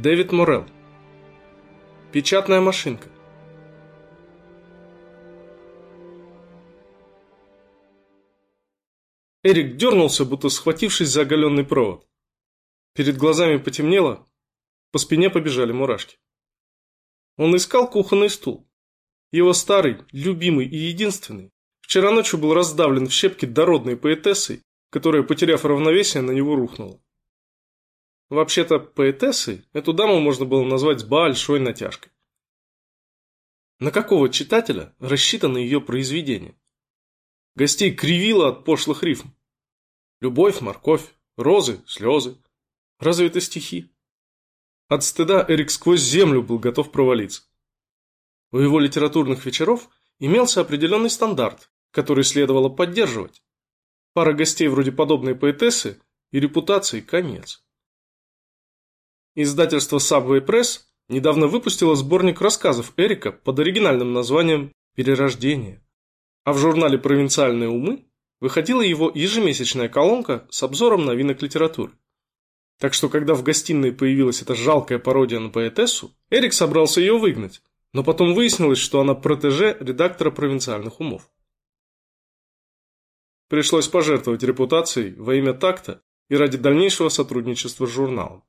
Дэвид Морел. Печатная машинка. Эрик дернулся, будто схватившись за оголенный провод. Перед глазами потемнело, по спине побежали мурашки. Он искал кухонный стул. Его старый, любимый и единственный, вчера ночью был раздавлен в щепки дородной поэтессой, которая, потеряв равновесие, на него рухнула. Вообще-то, поэтессой эту даму можно было назвать с большой натяжкой. На какого читателя рассчитано ее произведение? Гостей кривило от пошлых рифм. Любовь, морковь, розы, слезы. Разве это стихи? От стыда Эрик сквозь землю был готов провалиться. У его литературных вечеров имелся определенный стандарт, который следовало поддерживать. Пара гостей вроде подобной поэтессы и репутации конец. Издательство Subway Press недавно выпустило сборник рассказов Эрика под оригинальным названием «Перерождение». А в журнале «Провинциальные умы» выходила его ежемесячная колонка с обзором новинок литературы. Так что, когда в гостиной появилась эта жалкая пародия на поэтессу, Эрик собрался ее выгнать, но потом выяснилось, что она протеже редактора провинциальных умов. Пришлось пожертвовать репутацией во имя такта и ради дальнейшего сотрудничества с журналом.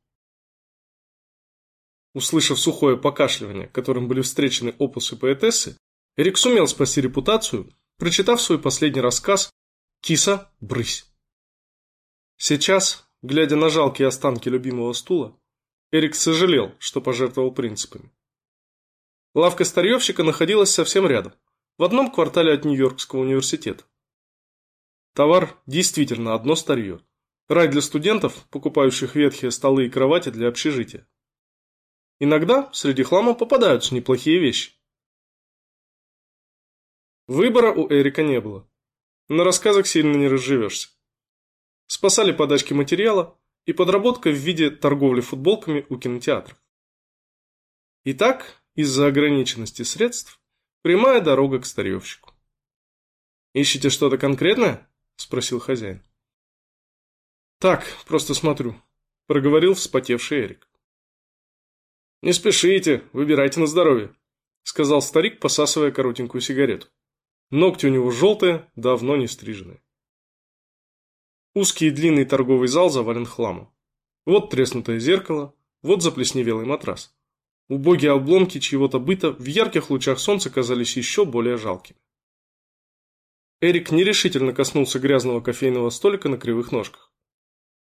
Услышав сухое покашливание, которым были встречены опусы поэтессы, Эрик сумел спасти репутацию, прочитав свой последний рассказ «Киса, брысь». Сейчас, глядя на жалкие останки любимого стула, Эрик сожалел, что пожертвовал принципами. Лавка старьевщика находилась совсем рядом, в одном квартале от Нью-Йоркского университета. Товар действительно одно старье. Рай для студентов, покупающих ветхие столы и кровати для общежития. Иногда среди хлама попадаются неплохие вещи. Выбора у Эрика не было. На рассказах сильно не разживешься. Спасали подачки материала и подработка в виде торговли футболками у кинотеатров. Итак, из-за ограниченности средств, прямая дорога к старьевщику. Ищете что-то конкретное? – спросил хозяин. «Так, просто смотрю», – проговорил вспотевший Эрик. «Не спешите, выбирайте на здоровье», – сказал старик, посасывая коротенькую сигарету. Ногти у него желтые, давно не стриженные. Узкий и длинный торговый зал завален хламом. Вот треснутое зеркало, вот заплесневелый матрас. Убогие обломки чьего-то быта в ярких лучах солнца казались еще более жалкими. Эрик нерешительно коснулся грязного кофейного столика на кривых ножках.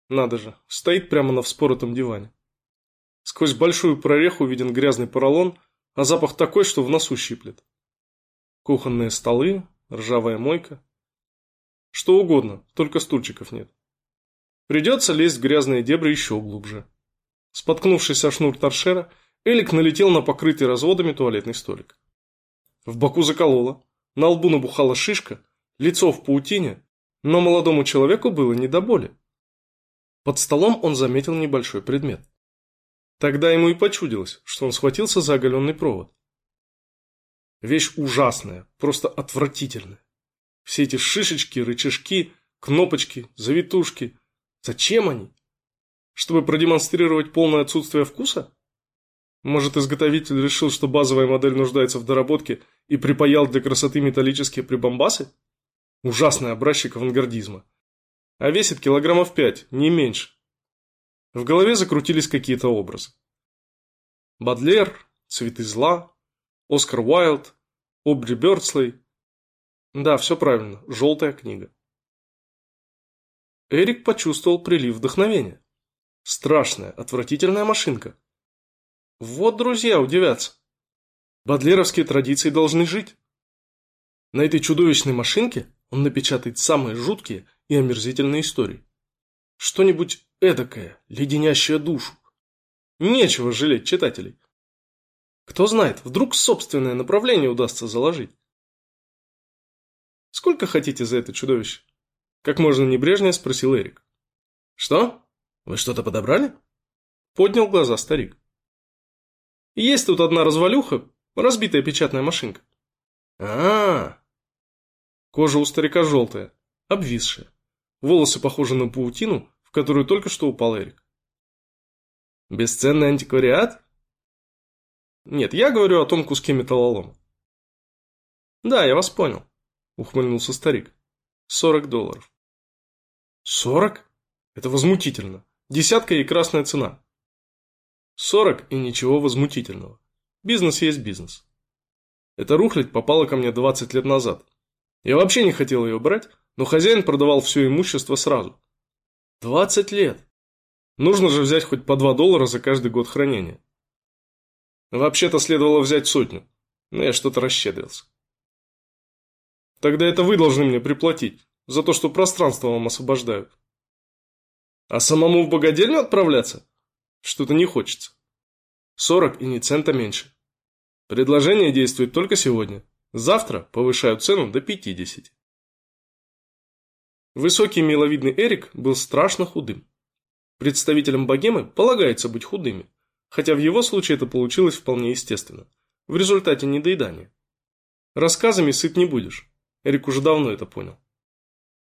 Надо же, стоит прямо на вспоротом диване. Сквозь большую прореху виден грязный поролон, а запах такой, что в носу щиплет. Кухонные столы, ржавая мойка. Что угодно, только стульчиков нет. Придется лезть в грязные дебри еще глубже. Споткнувшись о шнур торшера, Элик налетел на покрытый разводами туалетный столик. В боку закололо, на лбу набухала шишка, лицо в паутине, но молодому человеку было не до боли. Под столом он заметил небольшой предмет. Тогда ему и почудилось, что он схватился за оголенный провод. Вещь ужасная, просто отвратительная. Все эти шишечки, рычажки, кнопочки, завитушки. Зачем они? Чтобы продемонстрировать полное отсутствие вкуса? Может, изготовитель решил, что базовая модель нуждается в доработке и припаял для красоты металлические прибамбасы? Ужасный образчик авангардизма. А весит килограммов пять, не меньше. В голове закрутились какие-то образы. Бадлер, Цветы зла, Оскар Уайлд, Обри Бёрдслей. Да, все правильно, желтая книга. Эрик почувствовал прилив вдохновения. Страшная, отвратительная машинка. Вот друзья удивятся. Бадлеровские традиции должны жить. На этой чудовищной машинке он напечатает самые жуткие и омерзительные истории. Что-нибудь эдакое, леденящее душу. Нечего жалеть читателей. Кто знает, вдруг собственное направление удастся заложить. «Сколько хотите за это чудовище?» Как можно небрежнее спросил Эрик. «Что? Вы что-то подобрали?» Поднял глаза старик. Есть тут одна развалюха, разбитая печатная машинка. А, -а, а Кожа у старика желтая, обвисшая. Волосы похожи на паутину, которую только что упал Эрик. Бесценный антиквариат? Нет, я говорю о том куске металлолома. Да, я вас понял, ухмыльнулся старик. Сорок долларов. Сорок? Это возмутительно. Десятка и красная цена. Сорок и ничего возмутительного. Бизнес есть бизнес. Эта рухлядь попала ко мне 20 лет назад. Я вообще не хотел ее брать, но хозяин продавал все имущество сразу. 20 лет. Нужно же взять хоть по 2 доллара за каждый год хранения. Вообще-то следовало взять сотню, но я что-то расщедрился. Тогда это вы должны мне приплатить, за то, что пространство вам освобождают. А самому в богадельню отправляться? Что-то не хочется. 40 и ни цента меньше. Предложение действует только сегодня. Завтра повышаю цену до 50. Высокий миловидный Эрик был страшно худым. Представителям богемы полагается быть худыми, хотя в его случае это получилось вполне естественно, в результате недоедания. Рассказами сыт не будешь, Эрик уже давно это понял.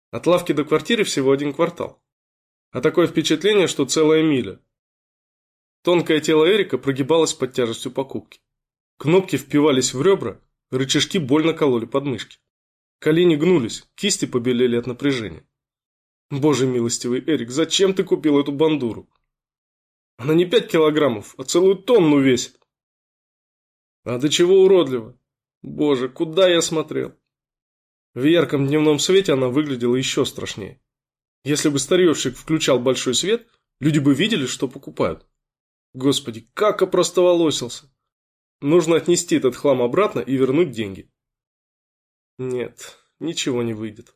От лавки до квартиры всего один квартал. А такое впечатление, что целая миля. Тонкое тело Эрика прогибалось под тяжестью покупки. Кнопки впивались в ребра, рычажки больно кололи подмышки. Колени гнулись, кисти побелели от напряжения. Боже милостивый, Эрик, зачем ты купил эту бандуру? Она не пять килограммов, а целую тонну весит. А до чего уродливо. Боже, куда я смотрел? В ярком дневном свете она выглядела еще страшнее. Если бы старьевщик включал большой свет, люди бы видели, что покупают. Господи, как опростоволосился. Нужно отнести этот хлам обратно и вернуть деньги. Нет, ничего не выйдет.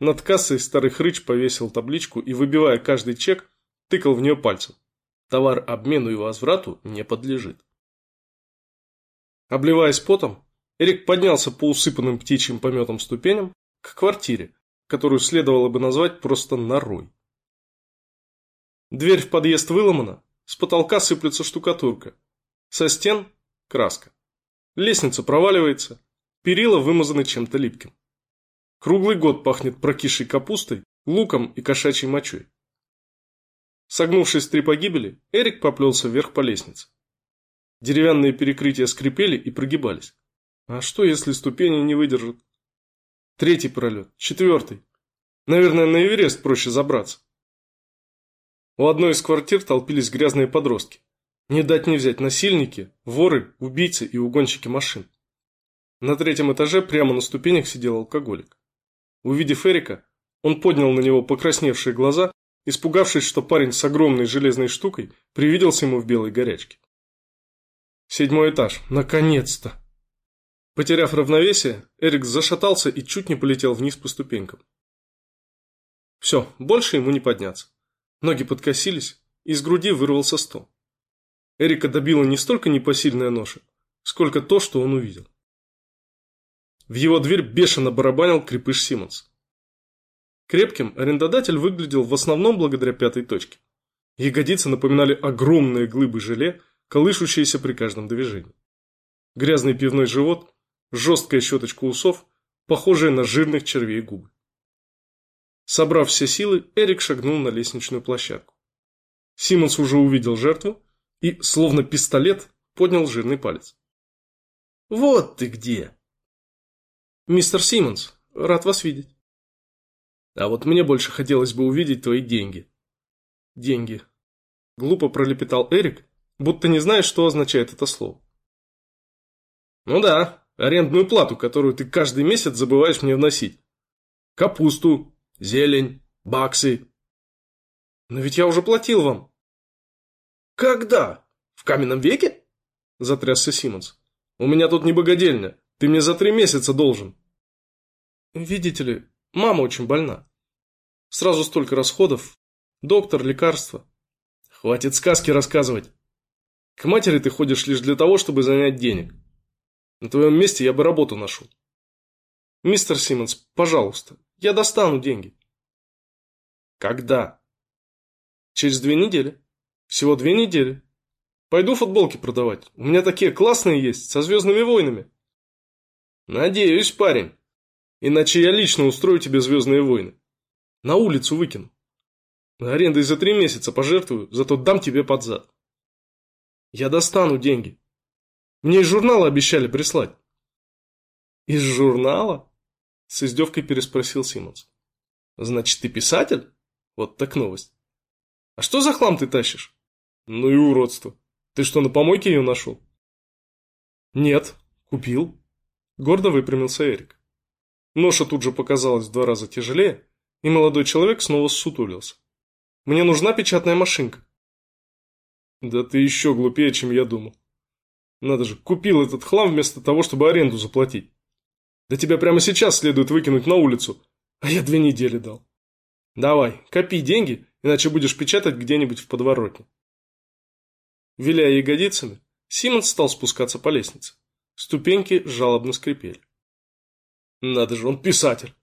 Над кассой старый хрыч повесил табличку и, выбивая каждый чек, тыкал в нее пальцем. Товар обмену и возврату не подлежит. Обливаясь потом, Эрик поднялся по усыпанным птичьим пометом ступеням к квартире, которую следовало бы назвать просто норой. Дверь в подъезд выломана, с потолка сыплется штукатурка, со стен – краска. Лестница проваливается, перила вымазаны чем-то липким. Круглый год пахнет прокисшей капустой, луком и кошачьей мочой. Согнувшись три погибели, Эрик поплелся вверх по лестнице. Деревянные перекрытия скрипели и прогибались. А что, если ступени не выдержат? Третий пролет, четвертый. Наверное, на Эверест проще забраться. У одной из квартир толпились грязные подростки. Не дать не взять насильники, воры, убийцы и угонщики машин. На третьем этаже прямо на ступенях сидел алкоголик. Увидев Эрика, он поднял на него покрасневшие глаза, испугавшись, что парень с огромной железной штукой привиделся ему в белой горячке. Седьмой этаж. Наконец-то! Потеряв равновесие, Эрик зашатался и чуть не полетел вниз по ступенькам. Все, больше ему не подняться. Ноги подкосились, и из груди вырвался стон. Эрика добила не столько непосильная ноша, сколько то, что он увидел. В его дверь бешено барабанил крепыш Симмонс. Крепким арендодатель выглядел в основном благодаря пятой точке. Ягодицы напоминали огромные глыбы желе, колышущиеся при каждом движении. Грязный пивной живот, жесткая щеточка усов, похожие на жирных червей губы. Собрав все силы, Эрик шагнул на лестничную площадку. Симмонс уже увидел жертву и, словно пистолет, поднял жирный палец. «Вот ты где!» «Мистер Симмонс, рад вас видеть». «А вот мне больше хотелось бы увидеть твои деньги». «Деньги». Глупо пролепетал Эрик, будто не зная, что означает это слово. «Ну да, арендную плату, которую ты каждый месяц забываешь мне вносить. Капусту, зелень, баксы». «Но ведь я уже платил вам». «Когда? В каменном веке?» – затрясся Симмонс. «У меня тут не богадельня. Ты мне за три месяца должен. Видите ли, мама очень больна. Сразу столько расходов. Доктор, лекарства. Хватит сказки рассказывать. К матери ты ходишь лишь для того, чтобы занять денег. На твоем месте я бы работу нашел. Мистер Симмонс, пожалуйста, я достану деньги. Когда? Через две недели. Всего две недели. Пойду футболки продавать. У меня такие классные есть, со звездными войнами. Надеюсь, парень. Иначе я лично устрою тебе Звездные войны. На улицу выкину. Арендой за три месяца пожертвую, зато дам тебе под зад. Я достану деньги. Мне из журнала обещали прислать. Из журнала? С издевкой переспросил Симмонс. Значит, ты писатель? Вот так новость. А что за хлам ты тащишь? Ну и уродство. Ты что, на помойке ее нашел? Нет, купил. Гордо выпрямился Эрик. Ноша тут же показалась в два раза тяжелее, и молодой человек снова ссутулился. Мне нужна печатная машинка. Да ты еще глупее, чем я думал. Надо же, купил этот хлам вместо того, чтобы аренду заплатить. Да тебя прямо сейчас следует выкинуть на улицу, а я две недели дал. Давай, копи деньги, иначе будешь печатать где-нибудь в подворотне. Виляя ягодицами, Симон стал спускаться по лестнице. Ступеньки жалобно скрипели. Надо же, он писатель.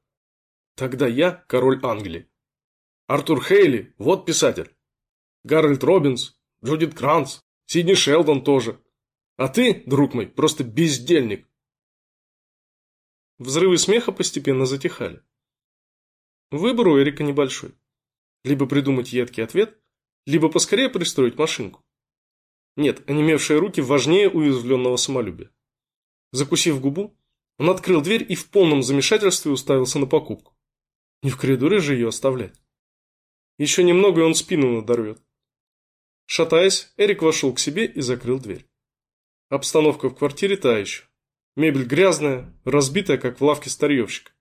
Тогда я король Англии. Артур Хейли, вот писатель. Гарольд Робинс, Джудит Кранц, Сидни Шелдон тоже. А ты, друг мой, просто бездельник. Взрывы смеха постепенно затихали. Выбор у Эрика небольшой. Либо придумать едкий ответ, либо поскорее пристроить машинку. Нет, онемевшие руки важнее уязвленного самолюбия. Закусив губу, он открыл дверь и в полном замешательстве уставился на покупку. Не в коридоре же ее оставлять. Еще немного, и он спину надорвет. Шатаясь, Эрик вошел к себе и закрыл дверь. Обстановка в квартире та еще. Мебель грязная, разбитая, как в лавке старьевщика.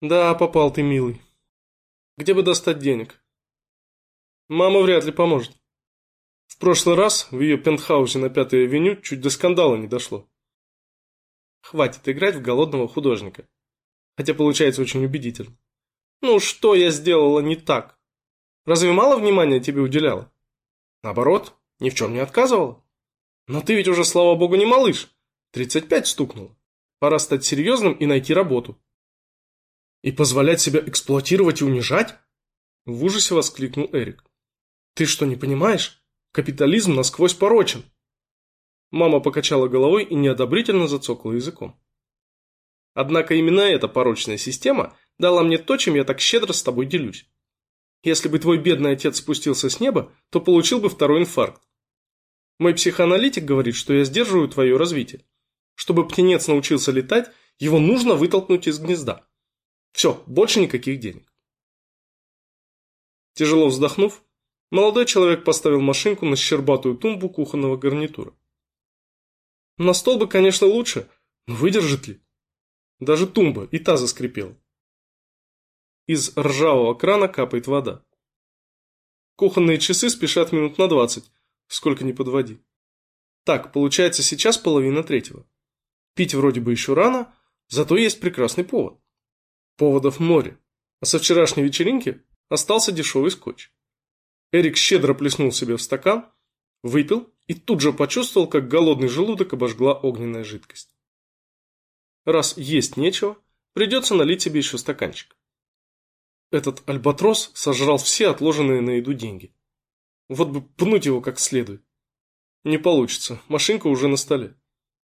Да, попал ты, милый. Где бы достать денег? Мама вряд ли поможет. В прошлый раз в ее пентхаусе на Пятой авеню чуть до скандала не дошло. Хватит играть в голодного художника. Хотя получается очень убедительно. Ну, что я сделала не так? Разве мало внимания тебе уделяла? Наоборот, ни в чем не отказывала. Но ты ведь уже, слава богу, не малыш. 35 стукнуло. Пора стать серьезным и найти работу. И позволять себя эксплуатировать и унижать? В ужасе воскликнул Эрик. Ты что, не понимаешь? Капитализм насквозь порочен. Мама покачала головой и неодобрительно зацокала языком. Однако именно эта порочная система дала мне то, чем я так щедро с тобой делюсь. Если бы твой бедный отец спустился с неба, то получил бы второй инфаркт. Мой психоаналитик говорит, что я сдерживаю твое развитие. Чтобы птенец научился летать, его нужно вытолкнуть из гнезда. Все, больше никаких денег. Тяжело вздохнув, молодой человек поставил машинку на щербатую тумбу кухонного гарнитура. На стол бы, конечно, лучше, но выдержит ли? Даже тумба и та заскрипела. Из ржавого крана капает вода. Кухонные часы спешат минут на двадцать, сколько ни подводи. Так, получается сейчас половина третьего. Пить вроде бы еще рано, зато есть прекрасный повод. Поводов море. А со вчерашней вечеринки остался дешевый скотч. Эрик щедро плеснул себе в стакан, выпил и тут же почувствовал, как голодный желудок обожгла огненная жидкость. Раз есть нечего, придется налить себе еще стаканчик. Этот альбатрос сожрал все отложенные на еду деньги. Вот бы пнуть его как следует. Не получится, машинка уже на столе.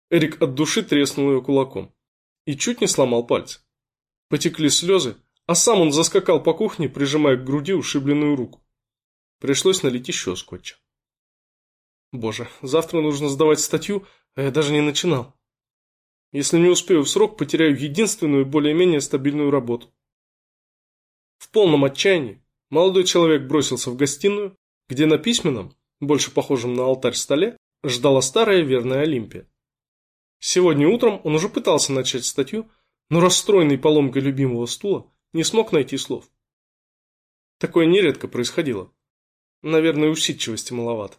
Эрик от души треснул ее кулаком. И чуть не сломал пальцы. Потекли слезы, а сам он заскакал по кухне, прижимая к груди ушибленную руку. Пришлось налить еще скотча. Боже, завтра нужно сдавать статью, а я даже не начинал. Если не успею в срок, потеряю единственную более-менее стабильную работу. В полном отчаянии молодой человек бросился в гостиную, где на письменном, больше похожем на алтарь столе, ждала старая верная Олимпия. Сегодня утром он уже пытался начать статью, но расстроенный поломкой любимого стула не смог найти слов. Такое нередко происходило. Наверное, усидчивости маловато.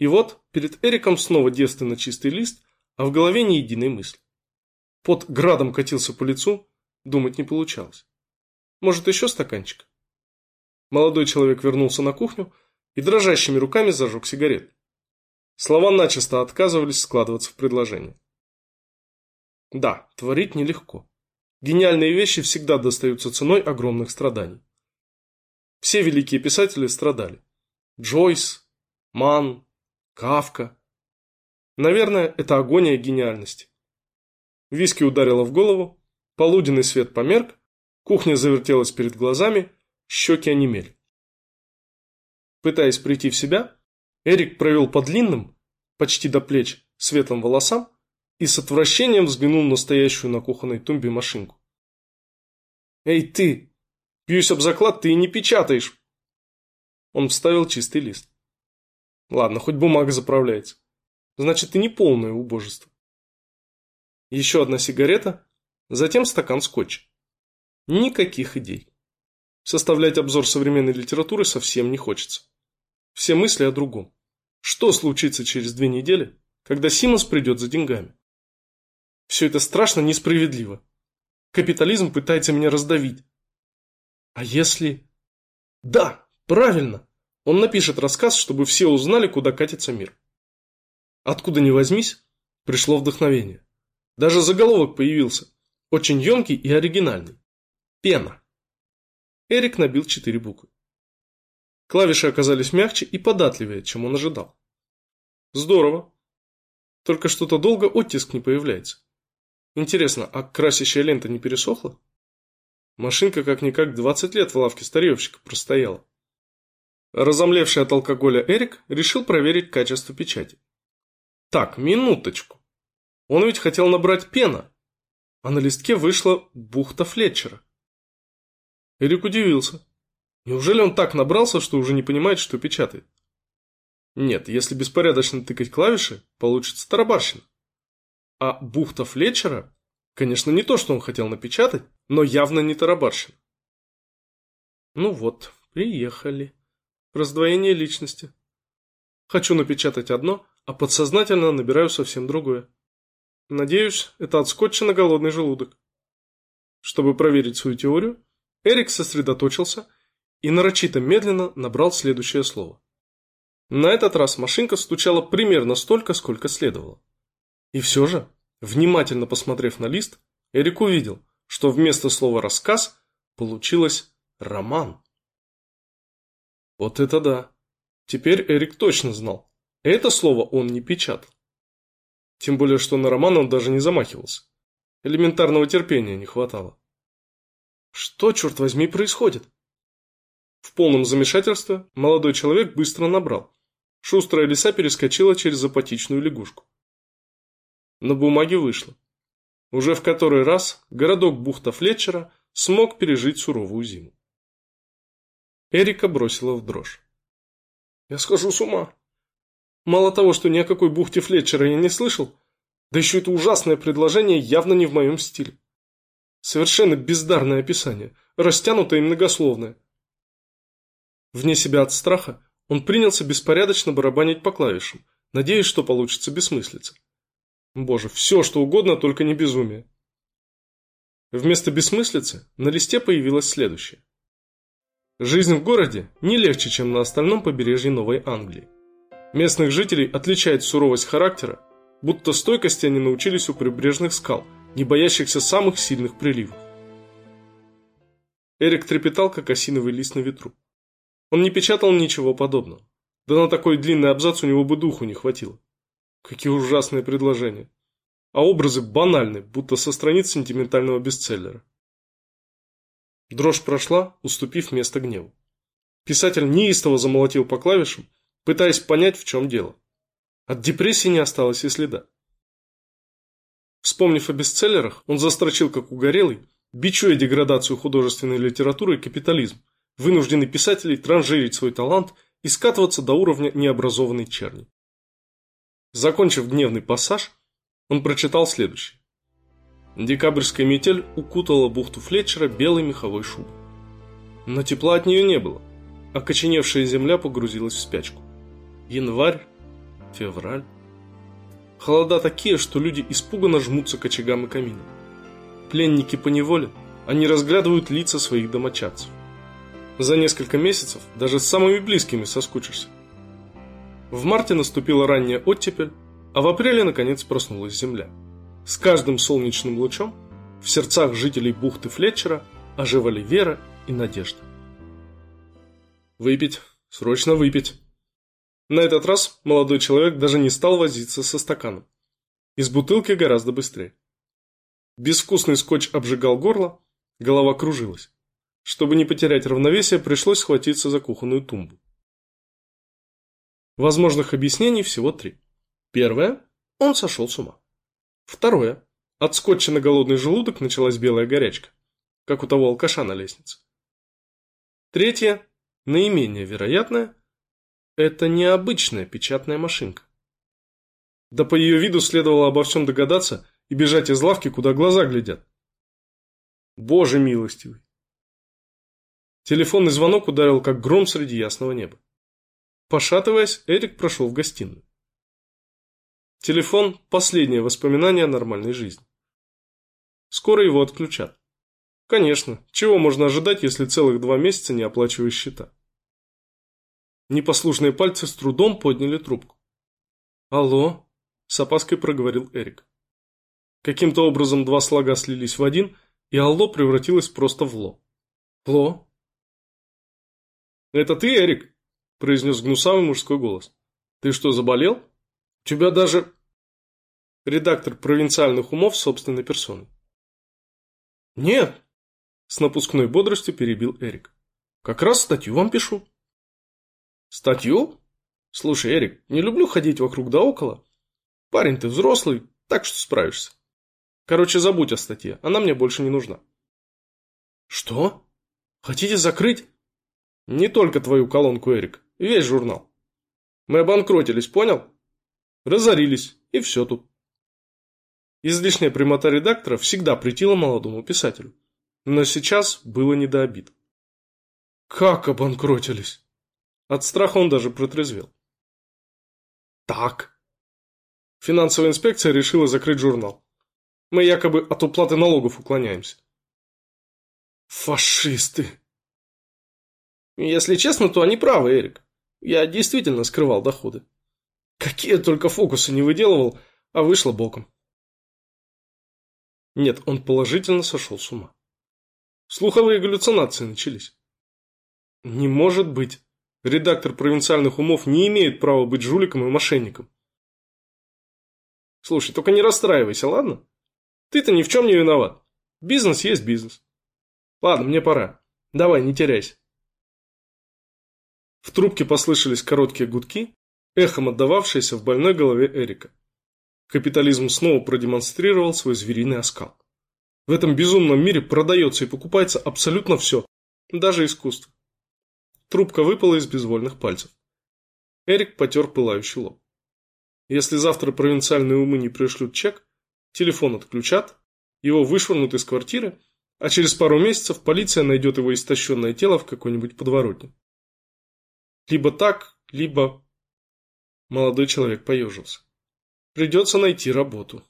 И вот перед Эриком снова девственно чистый лист, а в голове ни единой мысли. Под градом катился по лицу, думать не получалось. Может, еще стаканчик? Молодой человек вернулся на кухню и дрожащими руками зажег сигарет. Слова начисто отказывались складываться в предложение. Да, творить нелегко. Гениальные вещи всегда достаются ценой огромных страданий. Все великие писатели страдали. Джойс, Ман, Кавка. Наверное, это агония гениальности. Виски ударило в голову, полуденный свет померк, кухня завертелась перед глазами, щеки онемели. Пытаясь прийти в себя, Эрик провел по длинным, почти до плеч, светлым волосам и с отвращением взглянул на стоящую на кухонной тумбе машинку. «Эй, ты! Бьюсь об заклад, ты и не печатаешь!» Он вставил чистый лист. «Ладно, хоть бумага заправляется. Значит, ты не полное убожество». Еще одна сигарета, затем стакан скотча. Никаких идей. Составлять обзор современной литературы совсем не хочется. Все мысли о другом. Что случится через две недели, когда Симонс придет за деньгами? Все это страшно несправедливо. Капитализм пытается меня раздавить. А если... Да, правильно. Он напишет рассказ, чтобы все узнали, куда катится мир. Откуда ни возьмись, пришло вдохновение. Даже заголовок появился. Очень емкий и оригинальный. Пена. Эрик набил четыре буквы. Клавиши оказались мягче и податливее, чем он ожидал. Здорово. Только что-то долго оттиск не появляется. Интересно, а красящая лента не пересохла? Машинка как-никак 20 лет в лавке старьевщика простояла. Разомлевший от алкоголя Эрик решил проверить качество печати. Так, минуточку. Он ведь хотел набрать пена, а на листке вышла бухта Флетчера. Эрик удивился. Неужели он так набрался, что уже не понимает, что печатает? Нет, если беспорядочно тыкать клавиши, получится тарабарщина. А бухта Флетчера, конечно, не то, что он хотел напечатать, но явно не тарабарщина. Ну вот, приехали. Раздвоение личности. Хочу напечатать одно, а подсознательно набираю совсем другое. Надеюсь, это от на голодный желудок. Чтобы проверить свою теорию, Эрик сосредоточился и нарочито медленно набрал следующее слово. На этот раз машинка стучала примерно столько, сколько следовало. И все же, внимательно посмотрев на лист, Эрик увидел, что вместо слова «рассказ» получилось «роман». Вот это да! Теперь Эрик точно знал. Это слово он не печатал. Тем более, что на роман он даже не замахивался. Элементарного терпения не хватало. Что, черт возьми, происходит? В полном замешательстве молодой человек быстро набрал. Шустрая лиса перескочила через апатичную лягушку. На бумаге вышло. Уже в который раз городок бухта Флетчера смог пережить суровую зиму. Эрика бросила в дрожь. «Я схожу с ума. Мало того, что ни о какой бухте Флетчера я не слышал, да еще это ужасное предложение явно не в моем стиле. Совершенно бездарное описание, растянутое и многословное. Вне себя от страха он принялся беспорядочно барабанить по клавишам, надеясь, что получится бессмыслица. Боже, все, что угодно, только не безумие. Вместо бессмыслицы на листе появилось следующее. Жизнь в городе не легче, чем на остальном побережье Новой Англии. Местных жителей отличает суровость характера, будто стойкости они научились у прибрежных скал, не боящихся самых сильных приливов. Эрик трепетал, как осиновый лист на ветру. Он не печатал ничего подобного. Да на такой длинный абзац у него бы духу не хватило. Какие ужасные предложения. А образы банальны, будто со страниц сентиментального бестселлера. Дрожь прошла, уступив место гневу. Писатель неистово замолотил по клавишам, пытаясь понять, в чем дело. От депрессии не осталось и следа. Вспомнив о бестселлерах, он застрочил как угорелый, бичуя деградацию художественной литературы и капитализм, вынужденный писателей транжирить свой талант и скатываться до уровня необразованной черни. Закончив гневный пассаж, он прочитал следующее. Декабрьская метель укутала бухту Флетчера белой меховой шубой. Но тепла от нее не было. Окоченевшая земля погрузилась в спячку. Январь, февраль. Холода такие, что люди испуганно жмутся к очагам и каминам. Пленники по неволе, они разглядывают лица своих домочадцев. За несколько месяцев даже с самыми близкими соскучишься. В марте наступила ранняя оттепель, а в апреле наконец проснулась земля. С каждым солнечным лучом в сердцах жителей бухты Флетчера оживали вера и надежда. Выпить, срочно выпить. На этот раз молодой человек даже не стал возиться со стаканом. Из бутылки гораздо быстрее. Безвкусный скотч обжигал горло, голова кружилась. Чтобы не потерять равновесие, пришлось схватиться за кухонную тумбу. Возможных объяснений всего три. Первое – он сошел с ума. Второе – от скотча на голодный желудок началась белая горячка, как у того алкаша на лестнице. Третье, наименее вероятное – это необычная печатная машинка. Да по ее виду следовало обо всем догадаться и бежать из лавки, куда глаза глядят. Боже милостивый! Телефонный звонок ударил, как гром среди ясного неба. Пошатываясь, Эрик прошел в гостиную. Телефон – последнее воспоминание о нормальной жизни. Скоро его отключат. Конечно, чего можно ожидать, если целых два месяца не оплачиваешь счета? Непослушные пальцы с трудом подняли трубку. «Алло?» – с опаской проговорил Эрик. Каким-то образом два слога слились в один, и «алло» превратилось просто в «ло». «Ло?» «Это ты, Эрик?» – произнес гнусавый мужской голос. «Ты что, заболел? Тебя даже...» Редактор провинциальных умов собственной персоной. «Нет!» – с напускной бодростью перебил Эрик. «Как раз статью вам пишу». «Статью? Слушай, Эрик, не люблю ходить вокруг да около. Парень ты взрослый, так что справишься. Короче, забудь о статье, она мне больше не нужна». «Что? Хотите закрыть?» Не только твою колонку, Эрик. Весь журнал. Мы обанкротились, понял? Разорились, и все тут. Излишняя прямота редактора всегда претила молодому писателю. Но сейчас было не до обид. Как обанкротились? От страха он даже протрезвел. Так. Финансовая инспекция решила закрыть журнал. Мы якобы от уплаты налогов уклоняемся. Фашисты! Если честно, то они правы, Эрик. Я действительно скрывал доходы. Какие только фокусы не выделывал, а вышло боком. Нет, он положительно сошел с ума. Слуховые галлюцинации начались. Не может быть. Редактор провинциальных умов не имеет права быть жуликом и мошенником. Слушай, только не расстраивайся, ладно? Ты-то ни в чем не виноват. Бизнес есть бизнес. Ладно, мне пора. Давай, не теряйся. В трубке послышались короткие гудки, эхом отдававшиеся в больной голове Эрика. Капитализм снова продемонстрировал свой звериный оскал. В этом безумном мире продается и покупается абсолютно все, даже искусство. Трубка выпала из безвольных пальцев. Эрик потер пылающий лоб. Если завтра провинциальные умы не пришлют чек, телефон отключат, его вышвырнут из квартиры, а через пару месяцев полиция найдет его истощенное тело в какой-нибудь подворотне. Либо так, либо... Молодой человек поежился. Придется найти работу.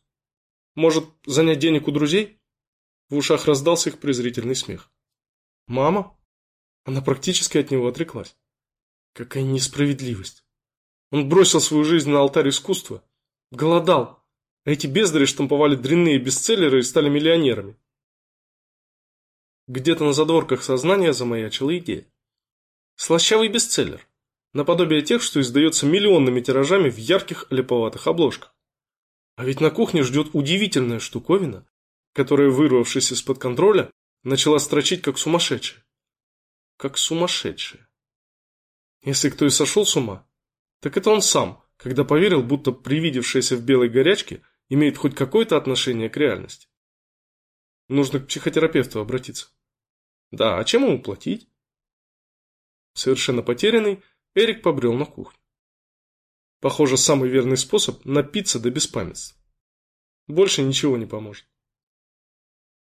Может, занять денег у друзей? В ушах раздался их презрительный смех. Мама? Она практически от него отреклась. Какая несправедливость. Он бросил свою жизнь на алтарь искусства. Голодал. А эти бездари штамповали дрянные бестселлеры и стали миллионерами. Где-то на задворках сознания замаячила идея. Слащавый бестселлер наподобие тех, что издается миллионными тиражами в ярких липоватых обложках. А ведь на кухне ждет удивительная штуковина, которая, вырвавшись из-под контроля, начала строчить как сумасшедшая. Как сумасшедшая. Если кто и сошел с ума, так это он сам, когда поверил, будто привидевшаяся в белой горячке имеет хоть какое-то отношение к реальности. Нужно к психотерапевту обратиться. Да, а чем ему платить? Совершенно потерянный, Эрик побрел на кухню. Похоже, самый верный способ – напиться до беспамятства. Больше ничего не поможет.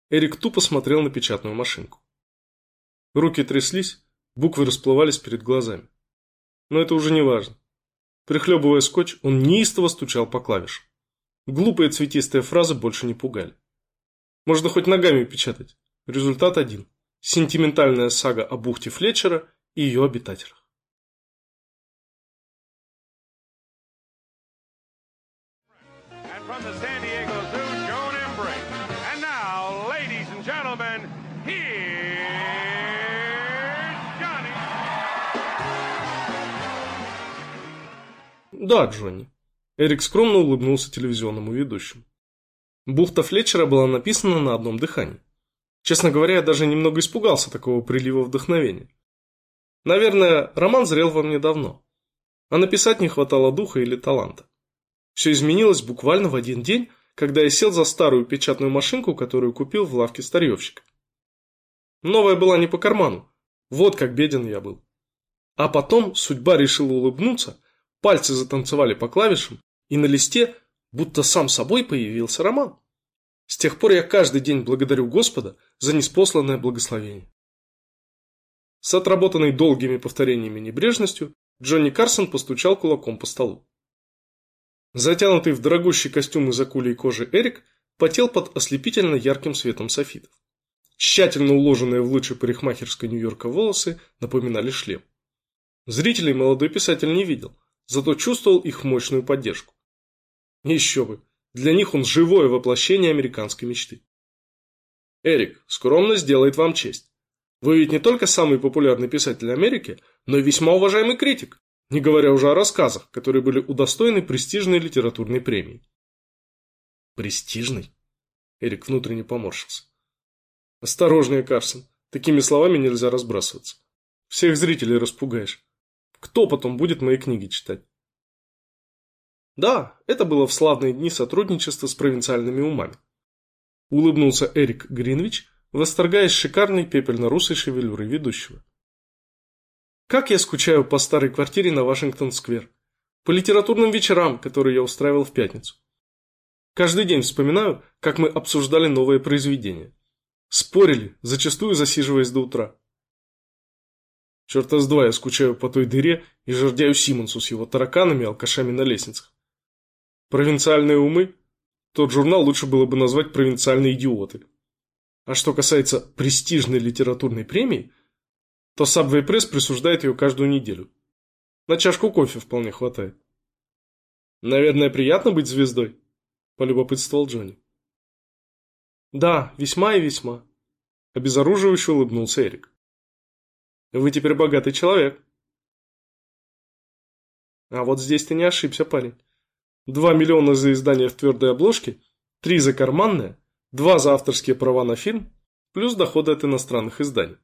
Эрик тупо смотрел на печатную машинку. Руки тряслись, буквы расплывались перед глазами. Но это уже не важно. Прихлебывая скотч, он неистово стучал по клавишам. Глупые цветистые фразы больше не пугали. Можно хоть ногами печатать. Результат один. Сентиментальная сага о бухте Флетчера и ее обитателях. Да, Джонни. Эрик скромно улыбнулся телевизионному ведущему. Бухта Флетчера была написана на одном дыхании. Честно говоря, я даже немного испугался такого прилива вдохновения. Наверное, роман зрел во мне давно. А написать не хватало духа или таланта. Все изменилось буквально в один день, когда я сел за старую печатную машинку, которую купил в лавке старьевщика. Новая была не по карману. Вот как беден я был. А потом судьба решила улыбнуться, пальцы затанцевали по клавишам, и на листе будто сам собой появился роман. С тех пор я каждый день благодарю Господа за неспосланное благословение. С отработанной долгими повторениями небрежностью Джонни Карсон постучал кулаком по столу. Затянутый в дорогущий костюм из акулей кожи Эрик потел под ослепительно ярким светом софитов. Тщательно уложенные в лучшей парикмахерской Нью-Йорка волосы напоминали шлем. Зрителей молодой писатель не видел, зато чувствовал их мощную поддержку. Еще бы, для них он живое воплощение американской мечты. Эрик, скромность делает вам честь. Вы ведь не только самый популярный писатель Америки, но и весьма уважаемый критик, не говоря уже о рассказах, которые были удостоены престижной литературной премии. Престижный? Эрик внутренне поморщился. Осторожнее, Карсон. Такими словами нельзя разбрасываться. Всех зрителей распугаешь. Кто потом будет мои книги читать? Да, это было в славные дни сотрудничества с провинциальными умами. Улыбнулся Эрик Гринвич, восторгаясь шикарной пепельно-русой шевелюрой ведущего. Как я скучаю по старой квартире на Вашингтон-сквер. По литературным вечерам, которые я устраивал в пятницу. Каждый день вспоминаю, как мы обсуждали новые произведения. Спорили, зачастую засиживаясь до утра. Черта с два я скучаю по той дыре и жердяю Симонсу с его тараканами и алкашами на лестницах. Провинциальные умы? Тот журнал лучше было бы назвать «Провинциальные идиоты». А что касается престижной литературной премии, то Subway Press присуждает ее каждую неделю. На чашку кофе вполне хватает. «Наверное, приятно быть звездой?» – полюбопытствовал Джонни. Да, весьма и весьма. Обезоруживающе улыбнулся Эрик. Вы теперь богатый человек. А вот здесь ты не ошибся, парень. Два миллиона за издание в твердой обложке, три за карманное, два за авторские права на фильм, плюс доходы от иностранных изданий.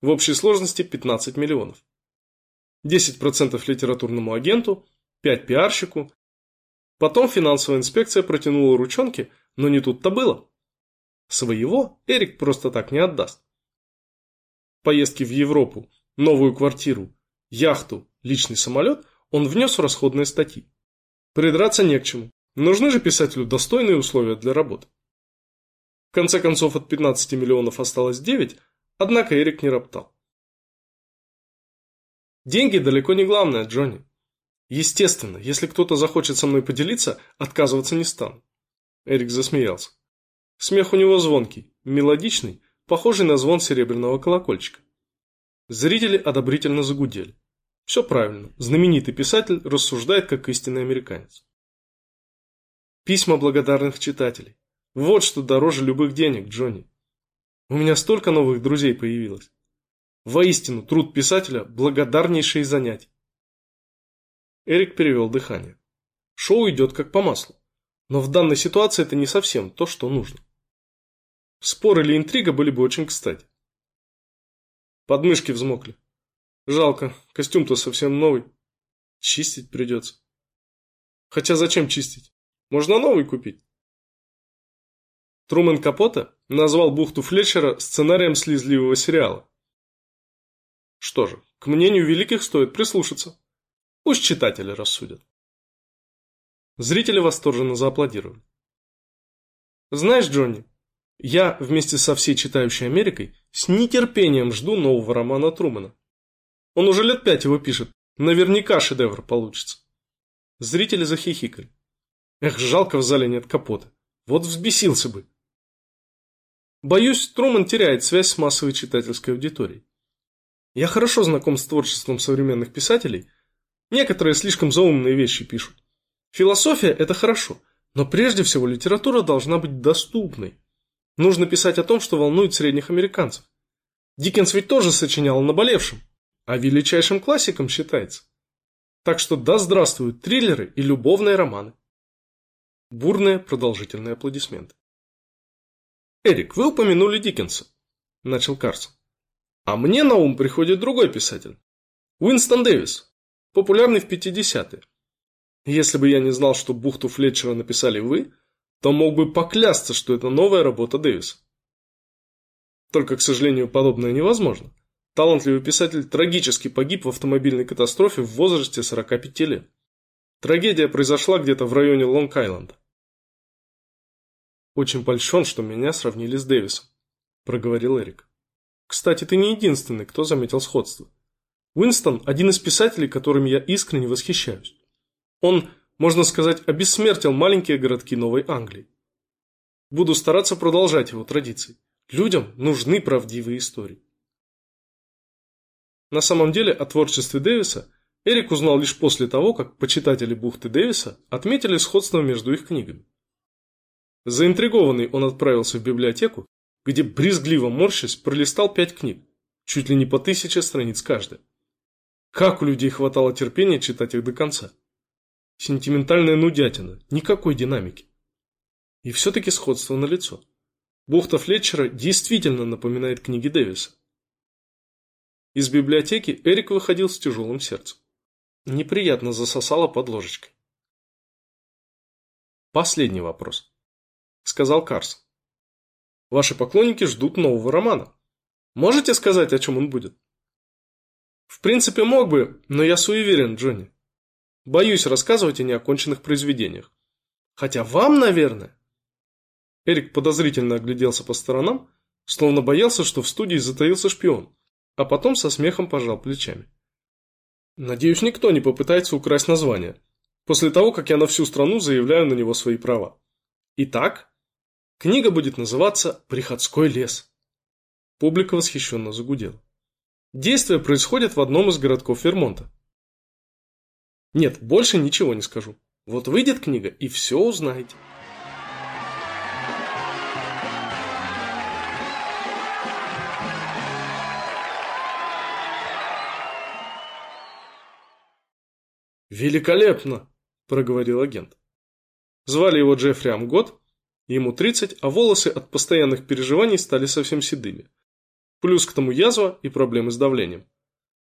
В общей сложности 15 миллионов. 10% литературному агенту, 5 пиарщику. Потом финансовая инспекция протянула ручонки, но не тут-то было. Своего Эрик просто так не отдаст. Поездки в Европу, новую квартиру, яхту, личный самолет он внес в расходные статьи. Придраться не к чему. Нужны же писателю достойные условия для работы. В конце концов от 15 миллионов осталось 9, однако Эрик не роптал. Деньги далеко не главное, Джонни. Естественно, если кто-то захочет со мной поделиться, отказываться не стану. Эрик засмеялся. Смех у него звонкий, мелодичный, похожий на звон серебряного колокольчика. Зрители одобрительно загудели. Все правильно, знаменитый писатель рассуждает как истинный американец. Письма благодарных читателей. Вот что дороже любых денег, Джонни. У меня столько новых друзей появилось. Воистину, труд писателя – благодарнейшее занятие. Эрик перевел дыхание. Шоу идет как по маслу. Но в данной ситуации это не совсем то, что нужно. Спор или интрига были бы очень кстати. Подмышки взмокли. Жалко, костюм-то совсем новый. Чистить придется. Хотя зачем чистить? Можно новый купить. Трумэн Капота назвал бухту Флетчера сценарием слезливого сериала. Что же, к мнению великих стоит прислушаться. Пусть читатели рассудят. Зрители восторженно зааплодировали. Знаешь, Джонни, я, вместе со всей читающей Америкой, с нетерпением жду нового романа Трумана. Он уже лет пять его пишет. Наверняка шедевр получится. Зрители захихикали. Эх, жалко в зале нет капота. Вот взбесился бы. Боюсь, Труман теряет связь с массовой читательской аудиторией. Я хорошо знаком с творчеством современных писателей. Некоторые слишком заумные вещи пишут. Философия – это хорошо, но прежде всего литература должна быть доступной. Нужно писать о том, что волнует средних американцев. Диккенс ведь тоже сочинял о наболевшем, а величайшим классиком считается. Так что да здравствуют триллеры и любовные романы. Бурные продолжительные аплодисменты. «Эрик, вы упомянули Диккенса», – начал Карсон. «А мне на ум приходит другой писатель. Уинстон Дэвис. популярный в 50-е. Если бы я не знал, что бухту Флетчера написали вы, то мог бы поклясться, что это новая работа Дэвиса. Только, к сожалению, подобное невозможно. Талантливый писатель трагически погиб в автомобильной катастрофе в возрасте 45 лет. Трагедия произошла где-то в районе Лонг-Айленда. «Очень польщен, что меня сравнили с Дэвисом», – проговорил Эрик. «Кстати, ты не единственный, кто заметил сходство. Уинстон – один из писателей, которыми я искренне восхищаюсь. Он, можно сказать, обессмертил маленькие городки Новой Англии. Буду стараться продолжать его традиции. Людям нужны правдивые истории. На самом деле о творчестве Дэвиса Эрик узнал лишь после того, как почитатели бухты Дэвиса отметили сходство между их книгами. Заинтригованный он отправился в библиотеку, где брезгливо морщась пролистал пять книг, чуть ли не по тысяче страниц каждая. Как у людей хватало терпения читать их до конца? Сентиментальная нудятина, никакой динамики. И все-таки сходство налицо. Бухта Флетчера действительно напоминает книги Дэвиса. Из библиотеки Эрик выходил с тяжелым сердцем. Неприятно засосало под ложечкой. Последний вопрос. Сказал Карс. Ваши поклонники ждут нового романа. Можете сказать, о чем он будет? В принципе, мог бы, но я суеверен, Джонни. Боюсь рассказывать о неоконченных произведениях. Хотя вам, наверное... Эрик подозрительно огляделся по сторонам, словно боялся, что в студии затаился шпион, а потом со смехом пожал плечами. Надеюсь, никто не попытается украсть название, после того, как я на всю страну заявляю на него свои права. Итак, книга будет называться «Приходской лес». Публика восхищенно загудела. Действие происходит в одном из городков Вермонта. Нет, больше ничего не скажу. Вот выйдет книга, и все узнаете. «Великолепно!» – проговорил агент. Звали его Джеффри Амгот, ему 30, а волосы от постоянных переживаний стали совсем седыми. Плюс к тому язва и проблемы с давлением.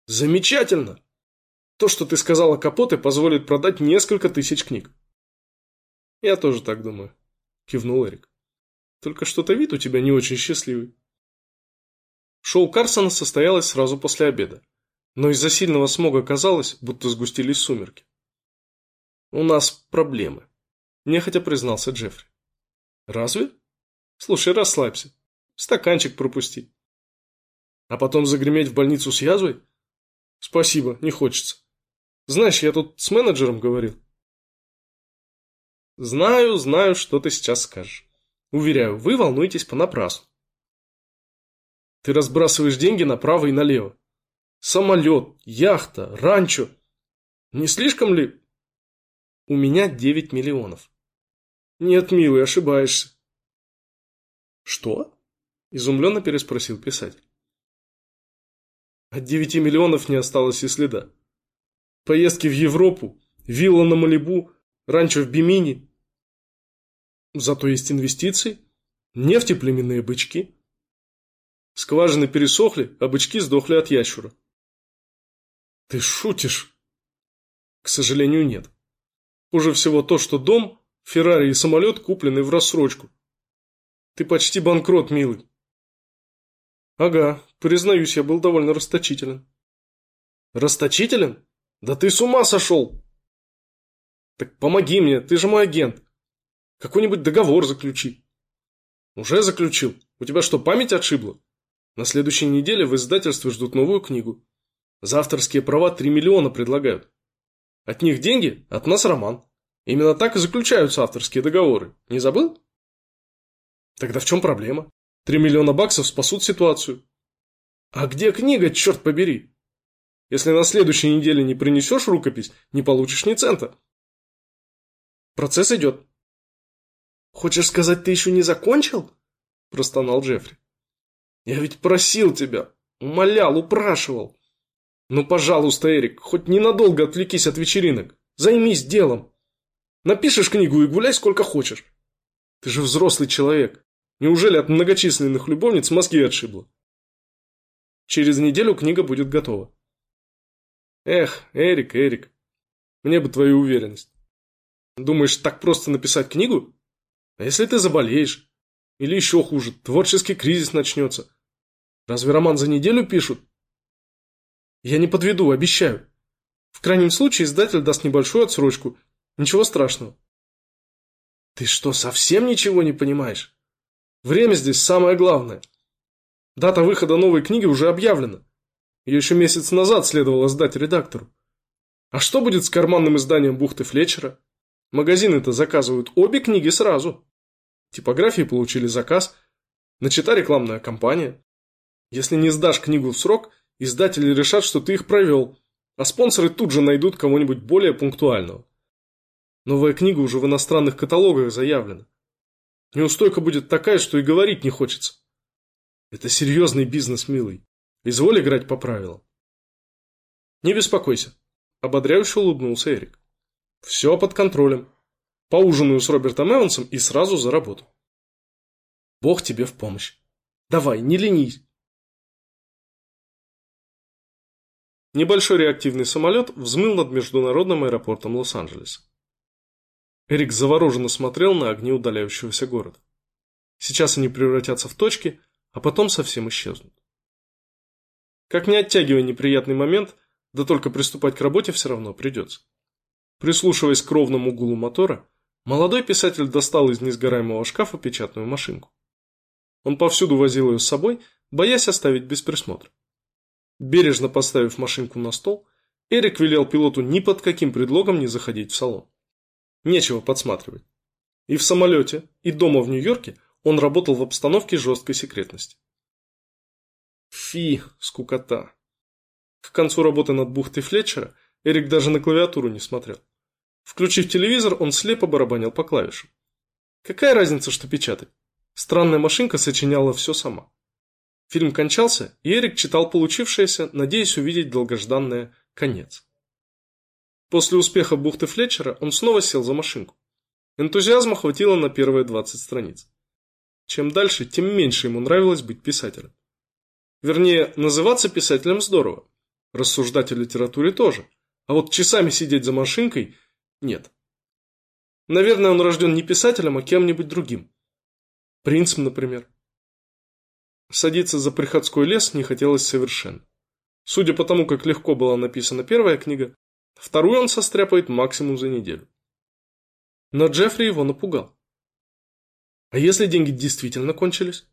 «Замечательно! То, что ты сказал о Капоте, позволит продать несколько тысяч книг». «Я тоже так думаю», – кивнул Эрик. «Только что-то вид у тебя не очень счастливый». Шоу Карсона состоялось сразу после обеда, но из-за сильного смога казалось, будто сгустились сумерки. «У нас проблемы», – нехотя признался Джеффри. «Разве? Слушай, расслабься. Стаканчик пропусти. А потом загреметь в больницу с язвой? Спасибо, не хочется. Знаешь, я тут с менеджером говорил. Знаю, знаю, что ты сейчас скажешь. Уверяю, вы волнуетесь понапрасну. Ты разбрасываешь деньги направо и налево. Самолет, яхта, ранчо. Не слишком ли? У меня 9 миллионов. Нет, милый, ошибаешься. Что? Изумленно переспросил писатель. От 9 миллионов не осталось и следа. Поездки в Европу, вилла на Малибу, ранчо в Бимини. Зато есть инвестиции, нефтеплеменные бычки. Скважины пересохли, а бычки сдохли от ящура. Ты шутишь? К сожалению, нет. Хуже всего то, что дом, Феррари и самолет куплены в рассрочку. Ты почти банкрот, милый. Ага, признаюсь, я был довольно расточителен. Расточителен? Да ты с ума сошел! Так помоги мне, ты же мой агент. Какой-нибудь договор заключи. Уже заключил. У тебя что, память отшибла? На следующей неделе в издательстве ждут новую книгу. За авторские права 3 миллиона предлагают. От них деньги, от нас роман. Именно так и заключаются авторские договоры. Не забыл? Тогда в чем проблема? 3 миллиона баксов спасут ситуацию. А где книга, черт побери? Если на следующей неделе не принесешь рукопись, не получишь ни цента. Процесс идет. Хочешь сказать, ты еще не закончил? Простонал Джеффри. Я ведь просил тебя, умолял, упрашивал. Ну, пожалуйста, Эрик, хоть ненадолго отвлекись от вечеринок. Займись делом. Напишешь книгу и гуляй сколько хочешь. Ты же взрослый человек. Неужели от многочисленных любовниц мозги отшибло? Через неделю книга будет готова. Эх, Эрик, Эрик, мне бы твою уверенность. Думаешь, так просто написать книгу? А если ты заболеешь? Или еще хуже, творческий кризис начнется? Разве роман за неделю пишут? Я не подведу, обещаю. В крайнем случае издатель даст небольшую отсрочку. Ничего страшного. Ты что, совсем ничего не понимаешь? Время здесь самое главное. Дата выхода новой книги уже объявлена. Еще месяц назад следовало сдать редактору. А что будет с карманным изданием бухты Флетчера? Магазины-то заказывают обе книги сразу. Типографии получили заказ, начата рекламная кампания. Если не сдашь книгу в срок, издатели решат, что ты их провел, а спонсоры тут же найдут кого-нибудь более пунктуального. Новая книга уже в иностранных каталогах заявлена. Неустойка будет такая, что и говорить не хочется. Это серьезный бизнес, милый. Изволь играть по правилам. Не беспокойся. Ободряюще улыбнулся Эрик. Все под контролем. Поужинаю с Робертом Эвансом и сразу за работу. Бог тебе в помощь. Давай, не ленись. Небольшой реактивный самолет взмыл над международным аэропортом Лос-Анджелеса. Эрик завороженно смотрел на огни удаляющегося города. Сейчас они превратятся в точки, а потом совсем исчезнут. Как не оттягивая неприятный момент, да только приступать к работе все равно придется. Прислушиваясь к ровному гулу мотора, молодой писатель достал из несгораемого шкафа печатную машинку. Он повсюду возил ее с собой, боясь оставить без присмотра. Бережно поставив машинку на стол, Эрик велел пилоту ни под каким предлогом не заходить в салон. Нечего подсматривать. И в самолете, и дома в Нью-Йорке он работал в обстановке жесткой секретности. Фи, скукота. К концу работы над бухтой Флетчера Эрик даже на клавиатуру не смотрел. Включив телевизор, он слепо барабанил по клавишам. Какая разница, что печатать? Странная машинка сочиняла все сама. Фильм кончался, и Эрик читал получившееся, надеясь увидеть долгожданное «конец». После успеха бухты Флетчера он снова сел за машинку. Энтузиазма хватило на первые 20 страниц. Чем дальше, тем меньше ему нравилось быть писателем. Вернее, называться писателем здорово. Рассуждать о литературе тоже. А вот часами сидеть за машинкой – нет. Наверное, он рожден не писателем, а кем-нибудь другим. Принцем, например. Садиться за приходской лес не хотелось совершенно. Судя по тому, как легко была написана первая книга, вторую он состряпает максимум за неделю. Но Джеффри его напугал. А если деньги действительно кончились?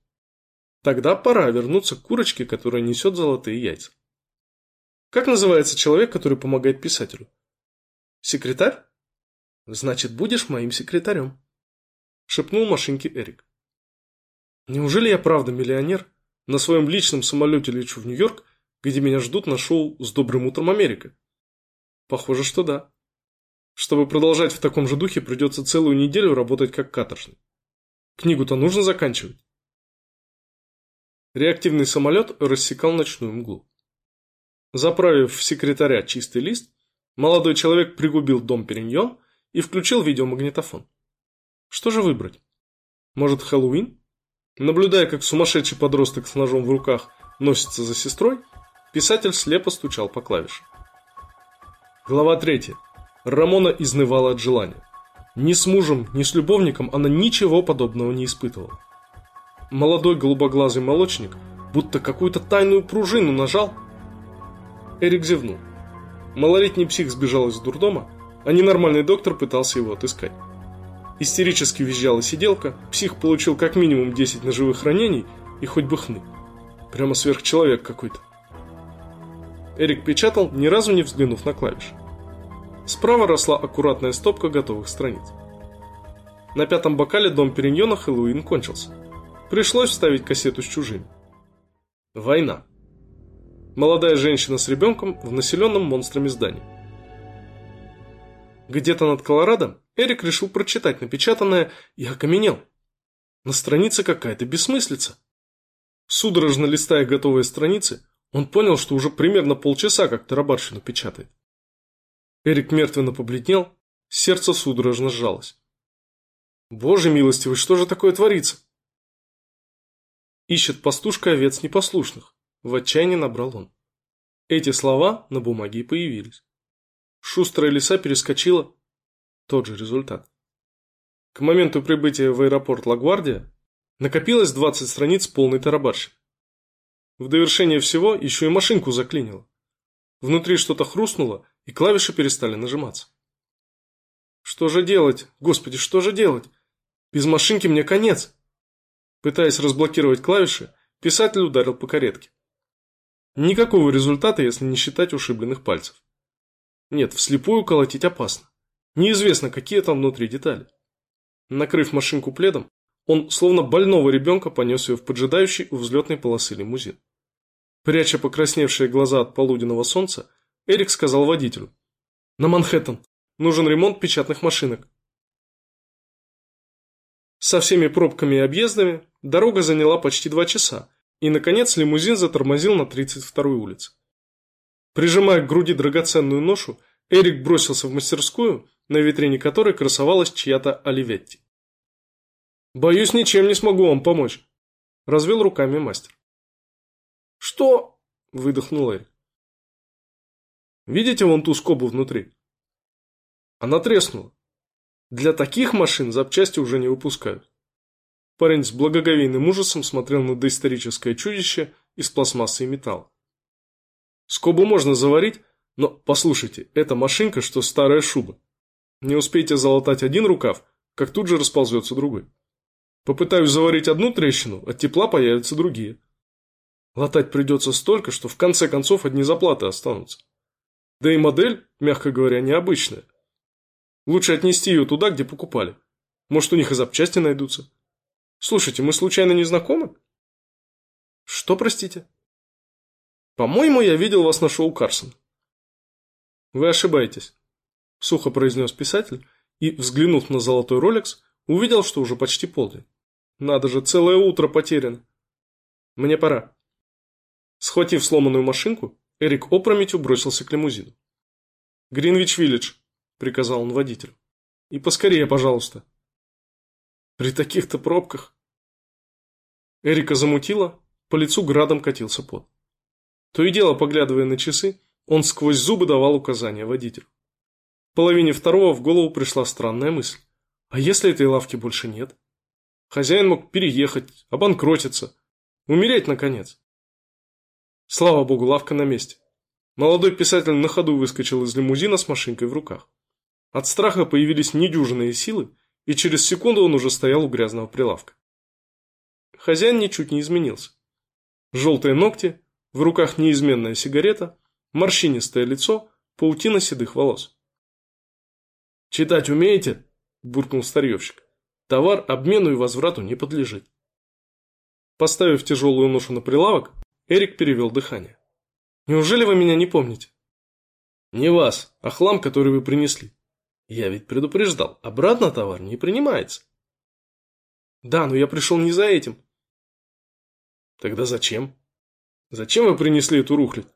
Тогда пора вернуться к курочке, которая несет золотые яйца. Как называется человек, который помогает писателю? Секретарь? Значит, будешь моим секретарем. Шепнул машинке Эрик. Неужели я правда миллионер? На своем личном самолете лечу в Нью-Йорк, где меня ждут на шоу «С добрым утром, Америка». Похоже, что да. Чтобы продолжать в таком же духе, придется целую неделю работать как каторжный. Книгу-то нужно заканчивать. Реактивный самолет рассекал ночную мглу. Заправив в секретаря чистый лист, молодой человек пригубил дом Периньон и включил видеомагнитофон. Что же выбрать? Может, Хэллоуин? Наблюдая, как сумасшедший подросток с ножом в руках носится за сестрой, писатель слепо стучал по клавишам. Глава 3. Рамона изнывала от желания. Ни с мужем, ни с любовником она ничего подобного не испытывала. Молодой голубоглазый молочник будто какую-то тайную пружину нажал. Эрик зевнул. Малолетний псих сбежал из дурдома, а ненормальный доктор пытался его отыскать. Истерически визжала сиделка, псих получил как минимум 10 ножевых ранений и хоть бы хны. Прямо сверхчеловек какой-то. Эрик печатал, ни разу не взглянув на клавиши. Справа росла аккуратная стопка готовых страниц. На пятом бокале дом Периньона Хэллоуин кончился. Пришлось вставить кассету с чужими. Война. Молодая женщина с ребенком в населенном монстрами здании. Где-то над Колорадо Эрик решил прочитать напечатанное и окаменел. На странице какая-то бессмыслица. Судорожно листая готовые страницы, он понял, что уже примерно полчаса как тарабарщину печатает. Эрик мертвенно побледнел, сердце судорожно сжалось. Боже милостивый, что же такое творится? Ищет пастушка овец непослушных. В отчаянии набрал он. Эти слова на бумаге и появились. Шустрая лиса перескочила. Тот же результат. К моменту прибытия в аэропорт Лагвардия накопилось 20 страниц полной тарабарщины. В довершение всего еще и машинку заклинило. Внутри что-то хрустнуло, и клавиши перестали нажиматься. Что же делать? Господи, что же делать? Без машинки мне конец. Пытаясь разблокировать клавиши, писатель ударил по каретке. Никакого результата, если не считать ушибленных пальцев. Нет, вслепую колотить опасно. Неизвестно, какие там внутри детали. Накрыв машинку пледом, он, словно больного ребенка, понес ее в поджидающий у взлетной полосы лимузин. Пряча покрасневшие глаза от полуденного солнца, Эрик сказал водителю. «На Манхэттен. Нужен ремонт печатных машинок». Со всеми пробками и объездами дорога заняла почти два часа, и, наконец, лимузин затормозил на 32-й улице. Прижимая к груди драгоценную ношу, Эрик бросился в мастерскую, на витрине которой красовалась чья-то Оливетти. «Боюсь, ничем не смогу вам помочь», – развел руками мастер. «Что?» – выдохнул Эрик. «Видите вон ту скобу внутри?» Она треснула. Для таких машин запчасти уже не выпускают. Парень с благоговейным ужасом смотрел на доисторическое чудище из пластмассы и металла. Скобу можно заварить, но, послушайте, эта машинка, что старая шуба. Не успейте залатать один рукав, как тут же расползется другой. Попытаюсь заварить одну трещину, от тепла появятся другие. Латать придется столько, что в конце концов одни заплаты останутся. Да и модель, мягко говоря, необычная. Лучше отнести ее туда, где покупали. Может, у них и запчасти найдутся. Слушайте, мы случайно не знакомы? Что, простите? По-моему, я видел вас на шоу Карсон. Вы ошибаетесь, сухо произнес писатель и, взглянув на золотой роликс, увидел, что уже почти полдень. Надо же, целое утро потеряно. Мне пора. Схватив сломанную машинку, Эрик опрометью бросился к лимузину. «Гринвич-Виллидж», — приказал он водителю. «И поскорее, пожалуйста». «При таких-то пробках...» Эрика замутило, по лицу градом катился пот. То и дело, поглядывая на часы, он сквозь зубы давал указания водителю. В половине второго в голову пришла странная мысль. А если этой лавки больше нет? Хозяин мог переехать, обанкротиться, умереть наконец. Слава богу, лавка на месте. Молодой писатель на ходу выскочил из лимузина с машинкой в руках. От страха появились недюжинные силы, и через секунду он уже стоял у грязного прилавка. Хозяин ничуть не изменился. Желтые ногти, в руках неизменная сигарета, морщинистое лицо, паутина седых волос. «Читать умеете?» – буркнул старьевщик. Товар обмену и возврату не подлежит. Поставив тяжелую ношу на прилавок, Эрик перевел дыхание. «Неужели вы меня не помните?» «Не вас, а хлам, который вы принесли. Я ведь предупреждал, обратно товар не принимается». «Да, но я пришел не за этим». «Тогда зачем? Зачем вы принесли эту рухлядь?»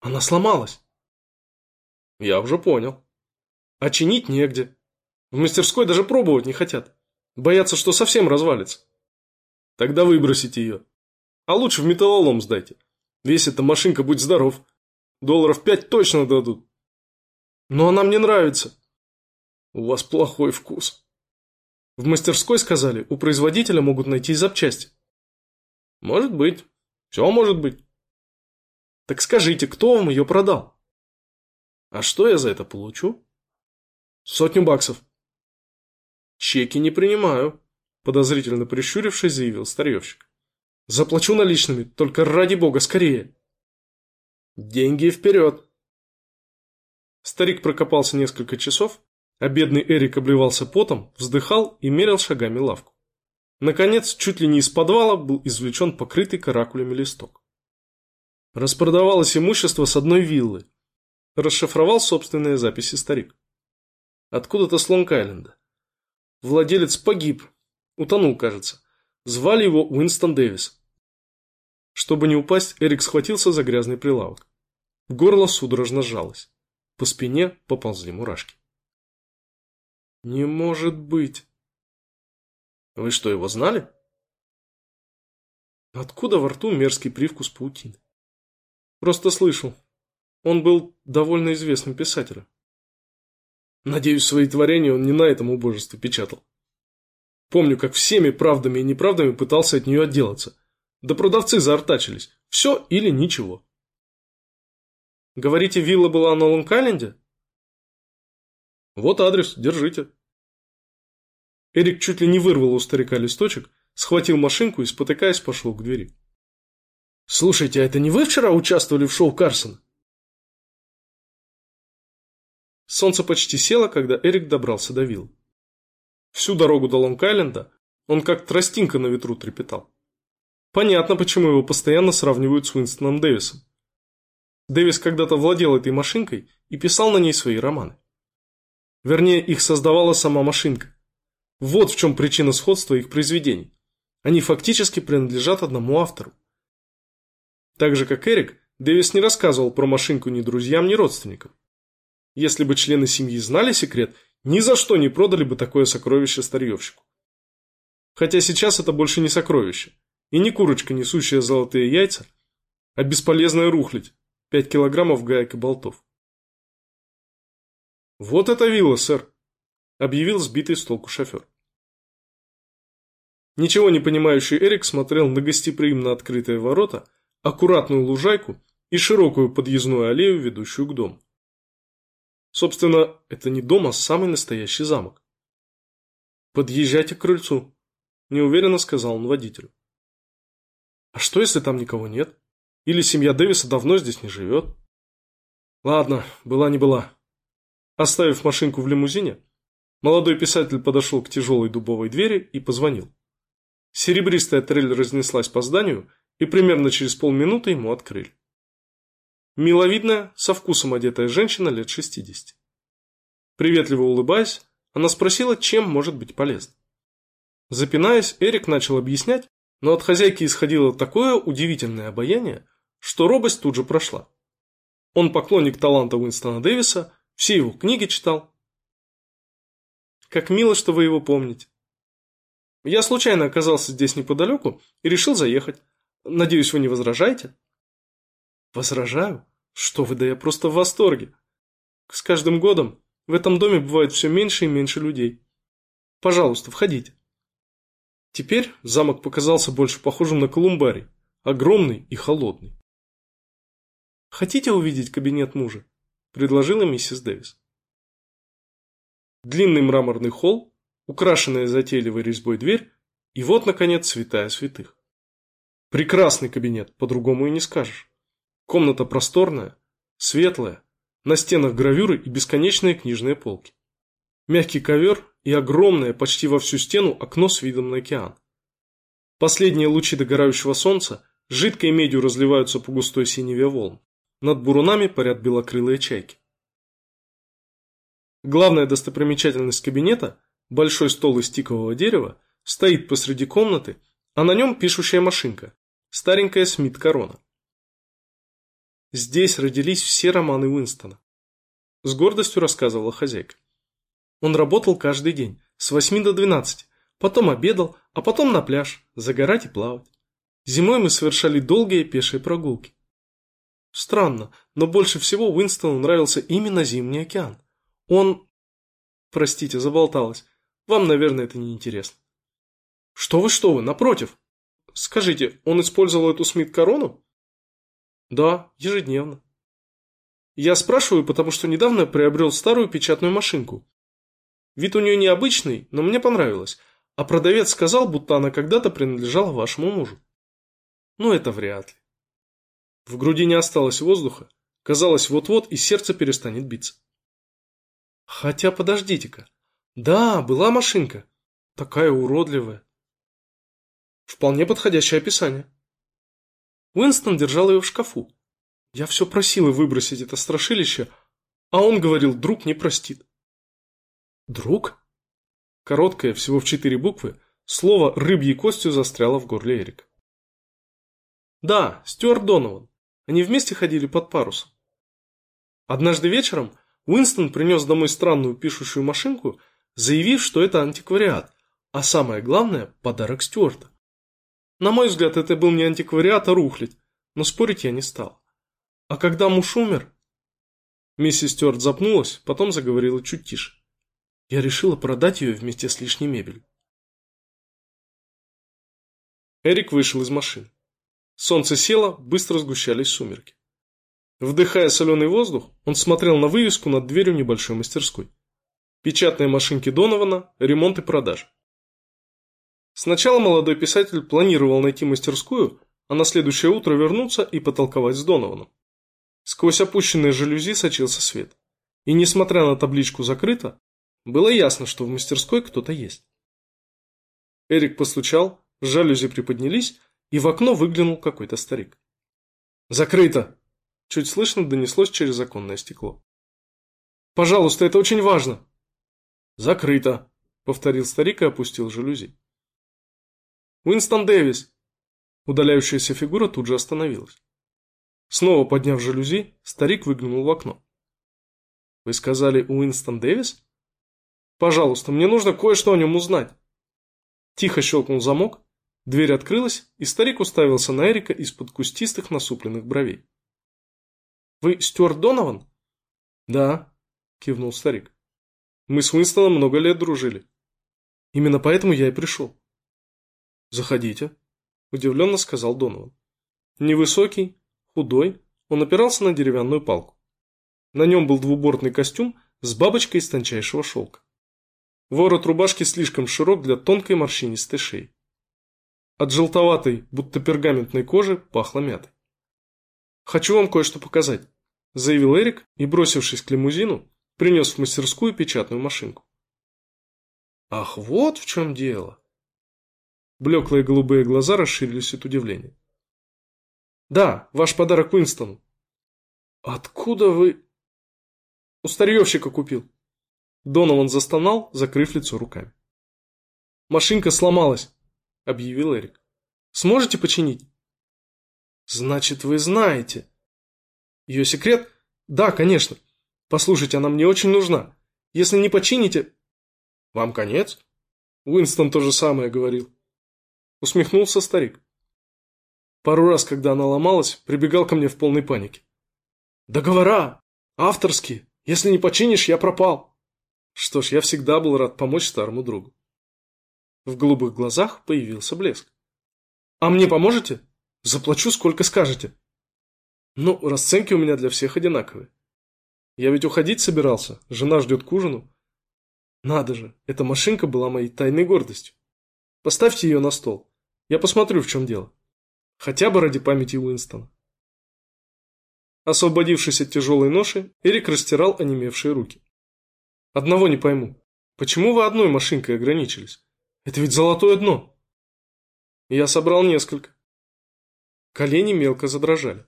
«Она сломалась». «Я уже понял. А чинить негде. В мастерской даже пробовать не хотят. Боятся, что совсем развалится. Тогда выбросите ее. А лучше в металлолом сдайте. Весь эта машинка, будь здоров. Долларов пять точно дадут. Но она мне нравится. У вас плохой вкус. В мастерской сказали, у производителя могут найти запчасти. Может быть. Все может быть. Так скажите, кто вам ее продал? А что я за это получу? Сотню баксов. «Чеки не принимаю», – подозрительно прищурившись, заявил старьевщик. «Заплачу наличными, только ради бога, скорее!» «Деньги вперед!» Старик прокопался несколько часов, а бедный Эрик обливался потом, вздыхал и мерил шагами лавку. Наконец, чуть ли не из подвала был извлечен покрытый каракулями листок. Распродавалось имущество с одной виллы. Расшифровал собственные записи старик. Откуда-то с Лонг-Айленда. Владелец погиб. Утонул, кажется. Звали его Уинстон Дэвис. Чтобы не упасть, Эрик схватился за грязный прилавок. Горло судорожно сжалось. По спине поползли мурашки. «Не может быть!» «Вы что, его знали?» Откуда во рту мерзкий привкус паутины? Просто слышал. Он был довольно известным писателем. Надеюсь, свои творения он не на этом убожестве печатал. Помню, как всеми правдами и неправдами пытался от нее отделаться. Да продавцы заортачились. Все или ничего. Говорите, вилла была на Лонг-Айленде? Вот адрес, держите. Эрик чуть ли не вырвал у старика листочек, схватил машинку и, спотыкаясь, пошел к двери. «Слушайте, а это не вы вчера участвовали в шоу Карсона?» Солнце почти село, когда Эрик добрался до вилл. Всю дорогу до Лонг-Айленда он как тростинка на ветру трепетал. Понятно, почему его постоянно сравнивают с Уинстоном Дэвисом. Дэвис когда-то владел этой машинкой и писал на ней свои романы. Вернее, их создавала сама машинка. Вот в чем причина сходства их произведений. Они фактически принадлежат одному автору. Так же, как Эрик, Дэвис не рассказывал про машинку ни друзьям, ни родственникам. Если бы члены семьи знали секрет, ни за что не продали бы такое сокровище старьевщику. Хотя сейчас это больше не сокровище, и не курочка, несущая золотые яйца, а бесполезная рухлядь, 5 килограммов гаек и болтов. «Вот это вилла, сэр», – объявил сбитый с толку шофер. Ничего не понимающий Эрик смотрел на гостеприимно открытые ворота, аккуратную лужайку и широкую подъездную аллею, ведущую к дому. Собственно, это не дом, а самый настоящий замок. «Подъезжайте к крыльцу», – неуверенно сказал он водителю. «А что, если там никого нет? Или семья Дэвиса давно здесь не живет?» «Ладно, была не была». Оставив машинку в лимузине, молодой писатель подошел к тяжелой дубовой двери и позвонил. Серебристая трель разнеслась по зданию, и примерно через полминуты ему открыли. Миловидная, со вкусом одетая женщина лет 60. Приветливо улыбаясь, она спросила, чем может быть полезно. Запинаясь, Эрик начал объяснять, но от хозяйки исходило такое удивительное обаяние, что робость тут же прошла. Он поклонник таланта Уинстона Дэвиса, все его книги читал. Как мило, что вы его помните. Я случайно оказался здесь неподалеку и решил заехать. Надеюсь, вы не возражаете? Возражаю? Что вы, да я просто в восторге. С каждым годом в этом доме бывает все меньше и меньше людей. Пожалуйста, входите. Теперь замок показался больше похожим на колумбарий, огромный и холодный. «Хотите увидеть кабинет мужа?» – предложила миссис Дэвис. Длинный мраморный холл, украшенная затейливой резьбой дверь, и вот, наконец, святая святых. Прекрасный кабинет, по-другому и не скажешь. Комната просторная, светлая, на стенах гравюры и бесконечные книжные полки. Мягкий ковер и огромное, почти во всю стену, окно с видом на океан. Последние лучи догорающего солнца жидкой медью разливаются по густой синеве волн. Над бурунами парят белокрылые чайки. Главная достопримечательность кабинета – большой стол из тикового дерева – стоит посреди комнаты, а на нем пишущая машинка – старенькая Смит Корона. Здесь родились все романы Уинстона. С гордостью рассказывала хозяйка. Он работал каждый день, с 8 до 12, потом обедал, а потом на пляж, загорать и плавать. Зимой мы совершали долгие пешие прогулки. Странно, но больше всего Уинстону нравился именно Зимний океан. Он... Простите, заболталась. Вам, наверное, это не интересно. Что вы, что вы, напротив. Скажите, он использовал эту Смит-корону? Да, ежедневно. Я спрашиваю, потому что недавно приобрел старую печатную машинку. Вид у нее необычный, но мне понравилось, а продавец сказал, будто она когда-то принадлежала вашему мужу. Ну, это вряд ли. В груди не осталось воздуха, казалось, вот-вот и сердце перестанет биться. Хотя подождите-ка. Да, была машинка. Такая уродливая. Вполне подходящее описание. Уинстон держал ее в шкафу. Я все просила выбросить это страшилище, а он говорил, друг не простит. Друг? Короткое, всего в четыре буквы, слово рыбьей костью застряло в горле Эрика. Да, Стюарт Донован. Они вместе ходили под парусом. Однажды вечером Уинстон принес домой странную пишущую машинку, заявив, что это антиквариат, а самое главное – подарок Стюарта. На мой взгляд, это был не антиквариат, а рухлядь, но спорить я не стал. А когда муж умер? Миссис Стюарт запнулась, потом заговорила чуть тише. Я решила продать ее вместе с лишней мебелью. Эрик вышел из машины. Солнце село, быстро сгущались сумерки. Вдыхая соленый воздух, он смотрел на вывеску над дверью небольшой мастерской. Печатные машинки Донована, ремонт и продажа. Сначала молодой писатель планировал найти мастерскую, а на следующее утро вернуться и потолковать с Донованом. Сквозь опущенные жалюзи сочился свет. И несмотря на табличку «закрыто», было ясно, что в мастерской кто-то есть. Эрик постучал, жалюзи приподнялись, и в окно выглянул какой-то старик. «Закрыто!» – чуть слышно донеслось через оконное стекло. «Пожалуйста, это очень важно!» «Закрыто!» – повторил старик и опустил жалюзи. «Уинстон Дэвис!» Удаляющаяся фигура тут же остановилась. Снова подняв жалюзи, старик выглянул в окно. «Вы сказали Уинстон Дэвис?» «Пожалуйста, мне нужно кое-что о нем узнать». Тихо щелкнул замок, дверь открылась, и старик уставился на Эрика из-под кустистых насупленных бровей. «Вы Стюарт Донован?» «Да», – кивнул старик. «Мы с Уинстоном много лет дружили. Именно поэтому я и пришел». «Заходите», – удивленно сказал Донован. Невысокий, Худой, он опирался на деревянную палку. На нем был двубортный костюм с бабочкой из тончайшего шелка. Ворот рубашки слишком широк для тонкой морщинистой шеи. От желтоватой, будто пергаментной кожи пахло мятой. «Хочу вам кое-что показать», – заявил Эрик и, бросившись к лимузину, принес в мастерскую печатную машинку. «Ах, вот в чем дело!» Блеклые голубые глаза расширились от удивления. Да, ваш подарок Уинстону. Откуда вы... У старьевщика купил. Донован застонал, закрыв лицо руками. Машинка сломалась, объявил Эрик. Сможете починить? Значит, вы знаете. Ее секрет? Да, конечно. Послушайте, она мне очень нужна. Если не почините... Вам конец? Уинстон то же самое говорил. Усмехнулся старик. Пару раз, когда она ломалась, прибегал ко мне в полной панике. «Договора! Авторские! Если не починишь, я пропал!» Что ж, я всегда был рад помочь старому другу. В голубых глазах появился блеск. «А мне поможете? Заплачу, сколько скажете». «Ну, расценки у меня для всех одинаковые. Я ведь уходить собирался, жена ждет к ужину». «Надо же, эта машинка была моей тайной гордостью. Поставьте ее на стол, я посмотрю, в чем дело». Хотя бы ради памяти Уинстона. Освободившись от тяжелой ноши, Эрик растирал онемевшие руки. Одного не пойму. Почему вы одной машинкой ограничились? Это ведь золотое дно. Я собрал несколько. Колени мелко задрожали.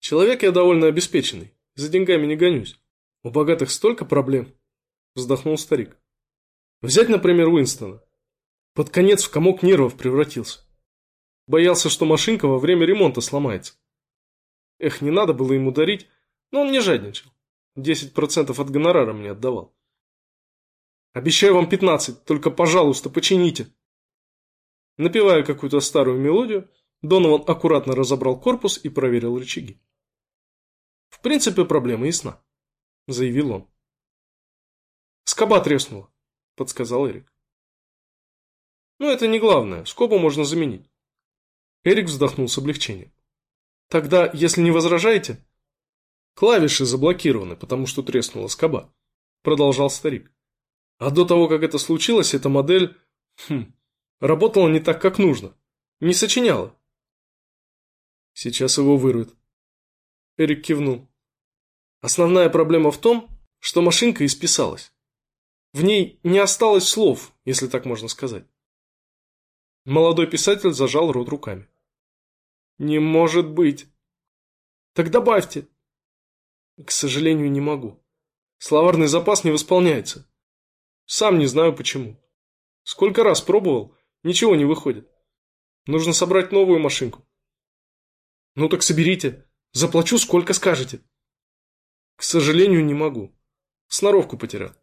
Человек я довольно обеспеченный. За деньгами не гонюсь. У богатых столько проблем. Вздохнул старик. Взять, например, Уинстона. Под конец в комок нервов превратился. Боялся, что машинка во время ремонта сломается. Эх, не надо было ему дарить, но он не жадничал. 10% от гонорара мне отдавал. Обещаю вам 15, только, пожалуйста, почините. Напевая какую-то старую мелодию, Донован аккуратно разобрал корпус и проверил рычаги. В принципе, проблема ясна, заявил он. Скоба треснула, подсказал Эрик. Ну, это не главное, скобу можно заменить. Эрик вздохнул с облегчением. Тогда, если не возражаете... Клавиши заблокированы, потому что треснула скоба. Продолжал старик. А до того, как это случилось, эта модель... Хм, работала не так, как нужно. Не сочиняла. Сейчас его вырвет. Эрик кивнул. Основная проблема в том, что машинка исписалась. В ней не осталось слов, если так можно сказать. Молодой писатель зажал рот руками. Не может быть. Так добавьте. К сожалению, не могу. Словарный запас не восполняется. Сам не знаю почему. Сколько раз пробовал, ничего не выходит. Нужно собрать новую машинку. Ну так соберите. Заплачу, сколько скажете. К сожалению, не могу. Сноровку потерял.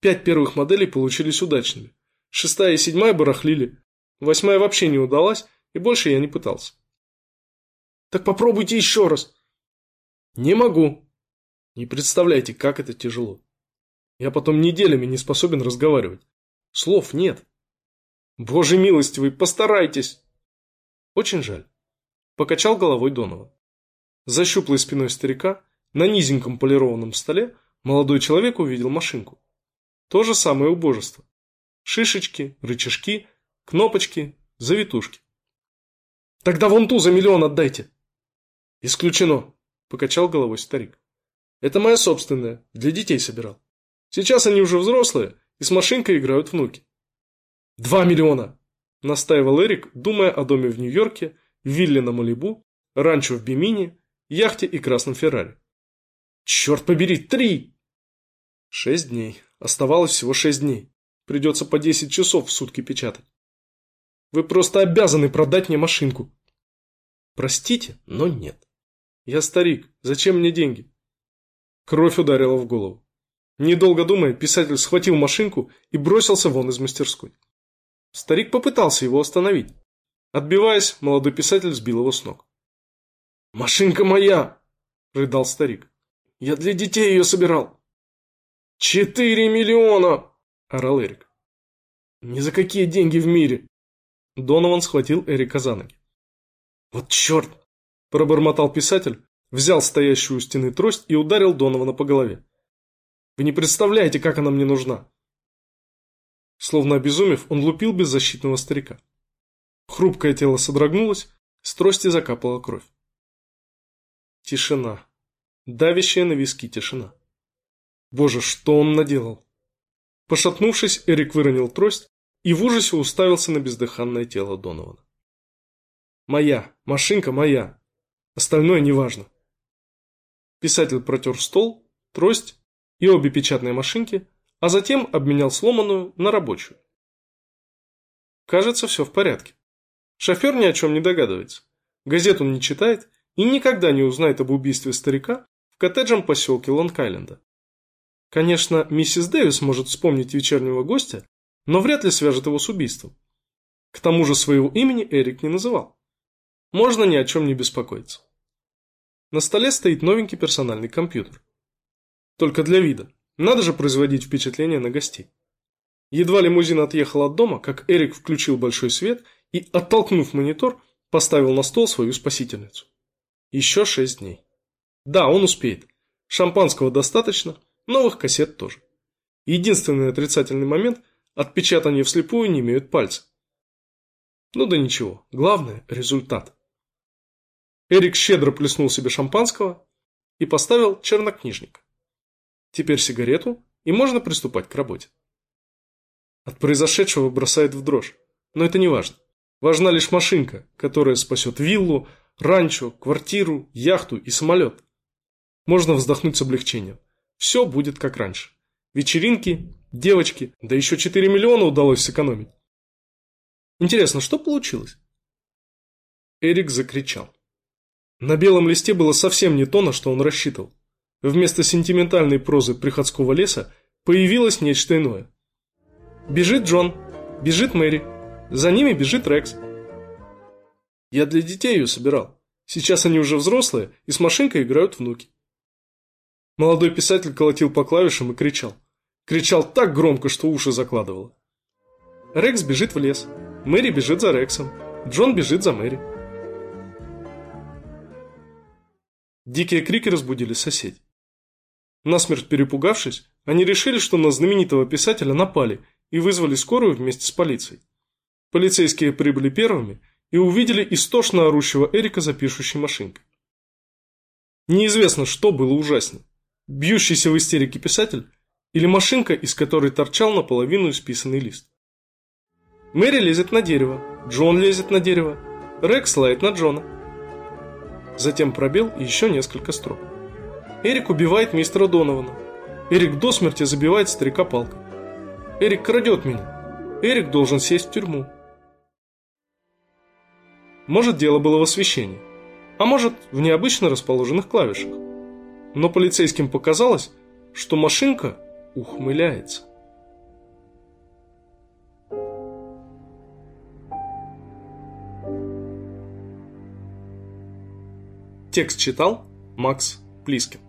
Пять первых моделей получились удачными. Шестая и седьмая барахлили. Восьмая вообще не удалась, и больше я не пытался. Так попробуйте еще раз. Не могу. Не представляете, как это тяжело. Я потом неделями не способен разговаривать. Слов нет. Боже милостивый, постарайтесь. Очень жаль. Покачал головой Донова. За щуплой спиной старика на низеньком полированном столе молодой человек увидел машинку. То же самое убожество. Шишечки, рычажки, кнопочки, завитушки. Тогда вон ту за миллион отдайте. Исключено, покачал головой старик. Это моя собственная, для детей собирал. Сейчас они уже взрослые, и с машинкой играют внуки. Два миллиона, настаивал Эрик, думая о доме в Нью-Йорке, вилле на Малибу, ранчо в Бимине, яхте и красном Феррари. Черт побери, три! Шесть дней. Оставалось всего шесть дней. Придется по десять часов в сутки печатать. Вы просто обязаны продать мне машинку. Простите, но нет. Я старик, зачем мне деньги? Кровь ударила в голову. Недолго думая, писатель схватил машинку и бросился вон из мастерской. Старик попытался его остановить. Отбиваясь, молодой писатель сбил его с ног. «Машинка моя!» – рыдал старик. «Я для детей ее собирал!» «Четыре миллиона!» – орал Эрик. «Ни за какие деньги в мире!» Донован схватил Эрика за ноги. «Вот черт!» – пробормотал писатель, взял стоящую у стены трость и ударил Донована по голове. «Вы не представляете, как она мне нужна!» Словно обезумев, он лупил беззащитного старика. Хрупкое тело содрогнулось, с трости закапала кровь. Тишина. Давящая на виски тишина. Боже, что он наделал? Пошатнувшись, Эрик выронил трость и в ужасе уставился на бездыханное тело Донована. «Моя, машинка моя. Остальное неважно». Писатель протер стол, трость и обе печатные машинки, а затем обменял сломанную на рабочую. Кажется, все в порядке. Шофер ни о чем не догадывается. Газет он не читает и никогда не узнает об убийстве старика в коттеджном поселке Лонг-Айленда. Конечно, миссис Дэвис может вспомнить вечернего гостя, но вряд ли свяжет его с убийством. К тому же своего имени Эрик не называл. Можно ни о чем не беспокоиться. На столе стоит новенький персональный компьютер. Только для вида. Надо же производить впечатление на гостей. Едва лимузин отъехал от дома, как Эрик включил большой свет и, оттолкнув монитор, поставил на стол свою спасительницу. Еще шесть дней. Да, он успеет. Шампанского достаточно, новых кассет тоже. Единственный отрицательный момент – отпечатание вслепую не имеют пальца. Ну да ничего, главное – результат. Эрик щедро плеснул себе шампанского и поставил чернокнижник. Теперь сигарету, и можно приступать к работе. От произошедшего бросает в дрожь, но это не важно. Важна лишь машинка, которая спасет виллу, ранчо, квартиру, яхту и самолет. Можно вздохнуть с облегчением. Все будет как раньше. Вечеринки, девочки, да еще 4 миллиона удалось сэкономить. Интересно, что получилось? Эрик закричал. На белом листе было совсем не то, на что он рассчитывал. Вместо сентиментальной прозы приходского леса появилось нечто иное. Бежит Джон, бежит Мэри, за ними бежит Рекс. Я для детей ее собирал. Сейчас они уже взрослые, и с машинкой играют внуки. Молодой писатель колотил по клавишам и кричал. Кричал так громко, что уши закладывало. Рекс бежит в лес. Мэри бежит за Рексом. Джон бежит за Мэри. Дикие крики разбудили соседей. Насмерть перепугавшись, они решили, что на знаменитого писателя напали и вызвали скорую вместе с полицией. Полицейские прибыли первыми и увидели истошно орущего Эрика за пишущей машинкой. Неизвестно, что было ужаснее. Бьющийся в истерике писатель или машинка, из которой торчал наполовину исписанный лист. Мэри лезет на дерево, Джон лезет на дерево, Рекс лает на Джона. Затем пробел и еще несколько строк. Эрик убивает мистера Донована. Эрик до смерти забивает старика палкой. Эрик крадет меня. Эрик должен сесть в тюрьму. Может, дело было в освещении, а может, в необычно расположенных клавишах. Но полицейским показалось, что машинка ухмыляется. Текст читал Макс Плискин.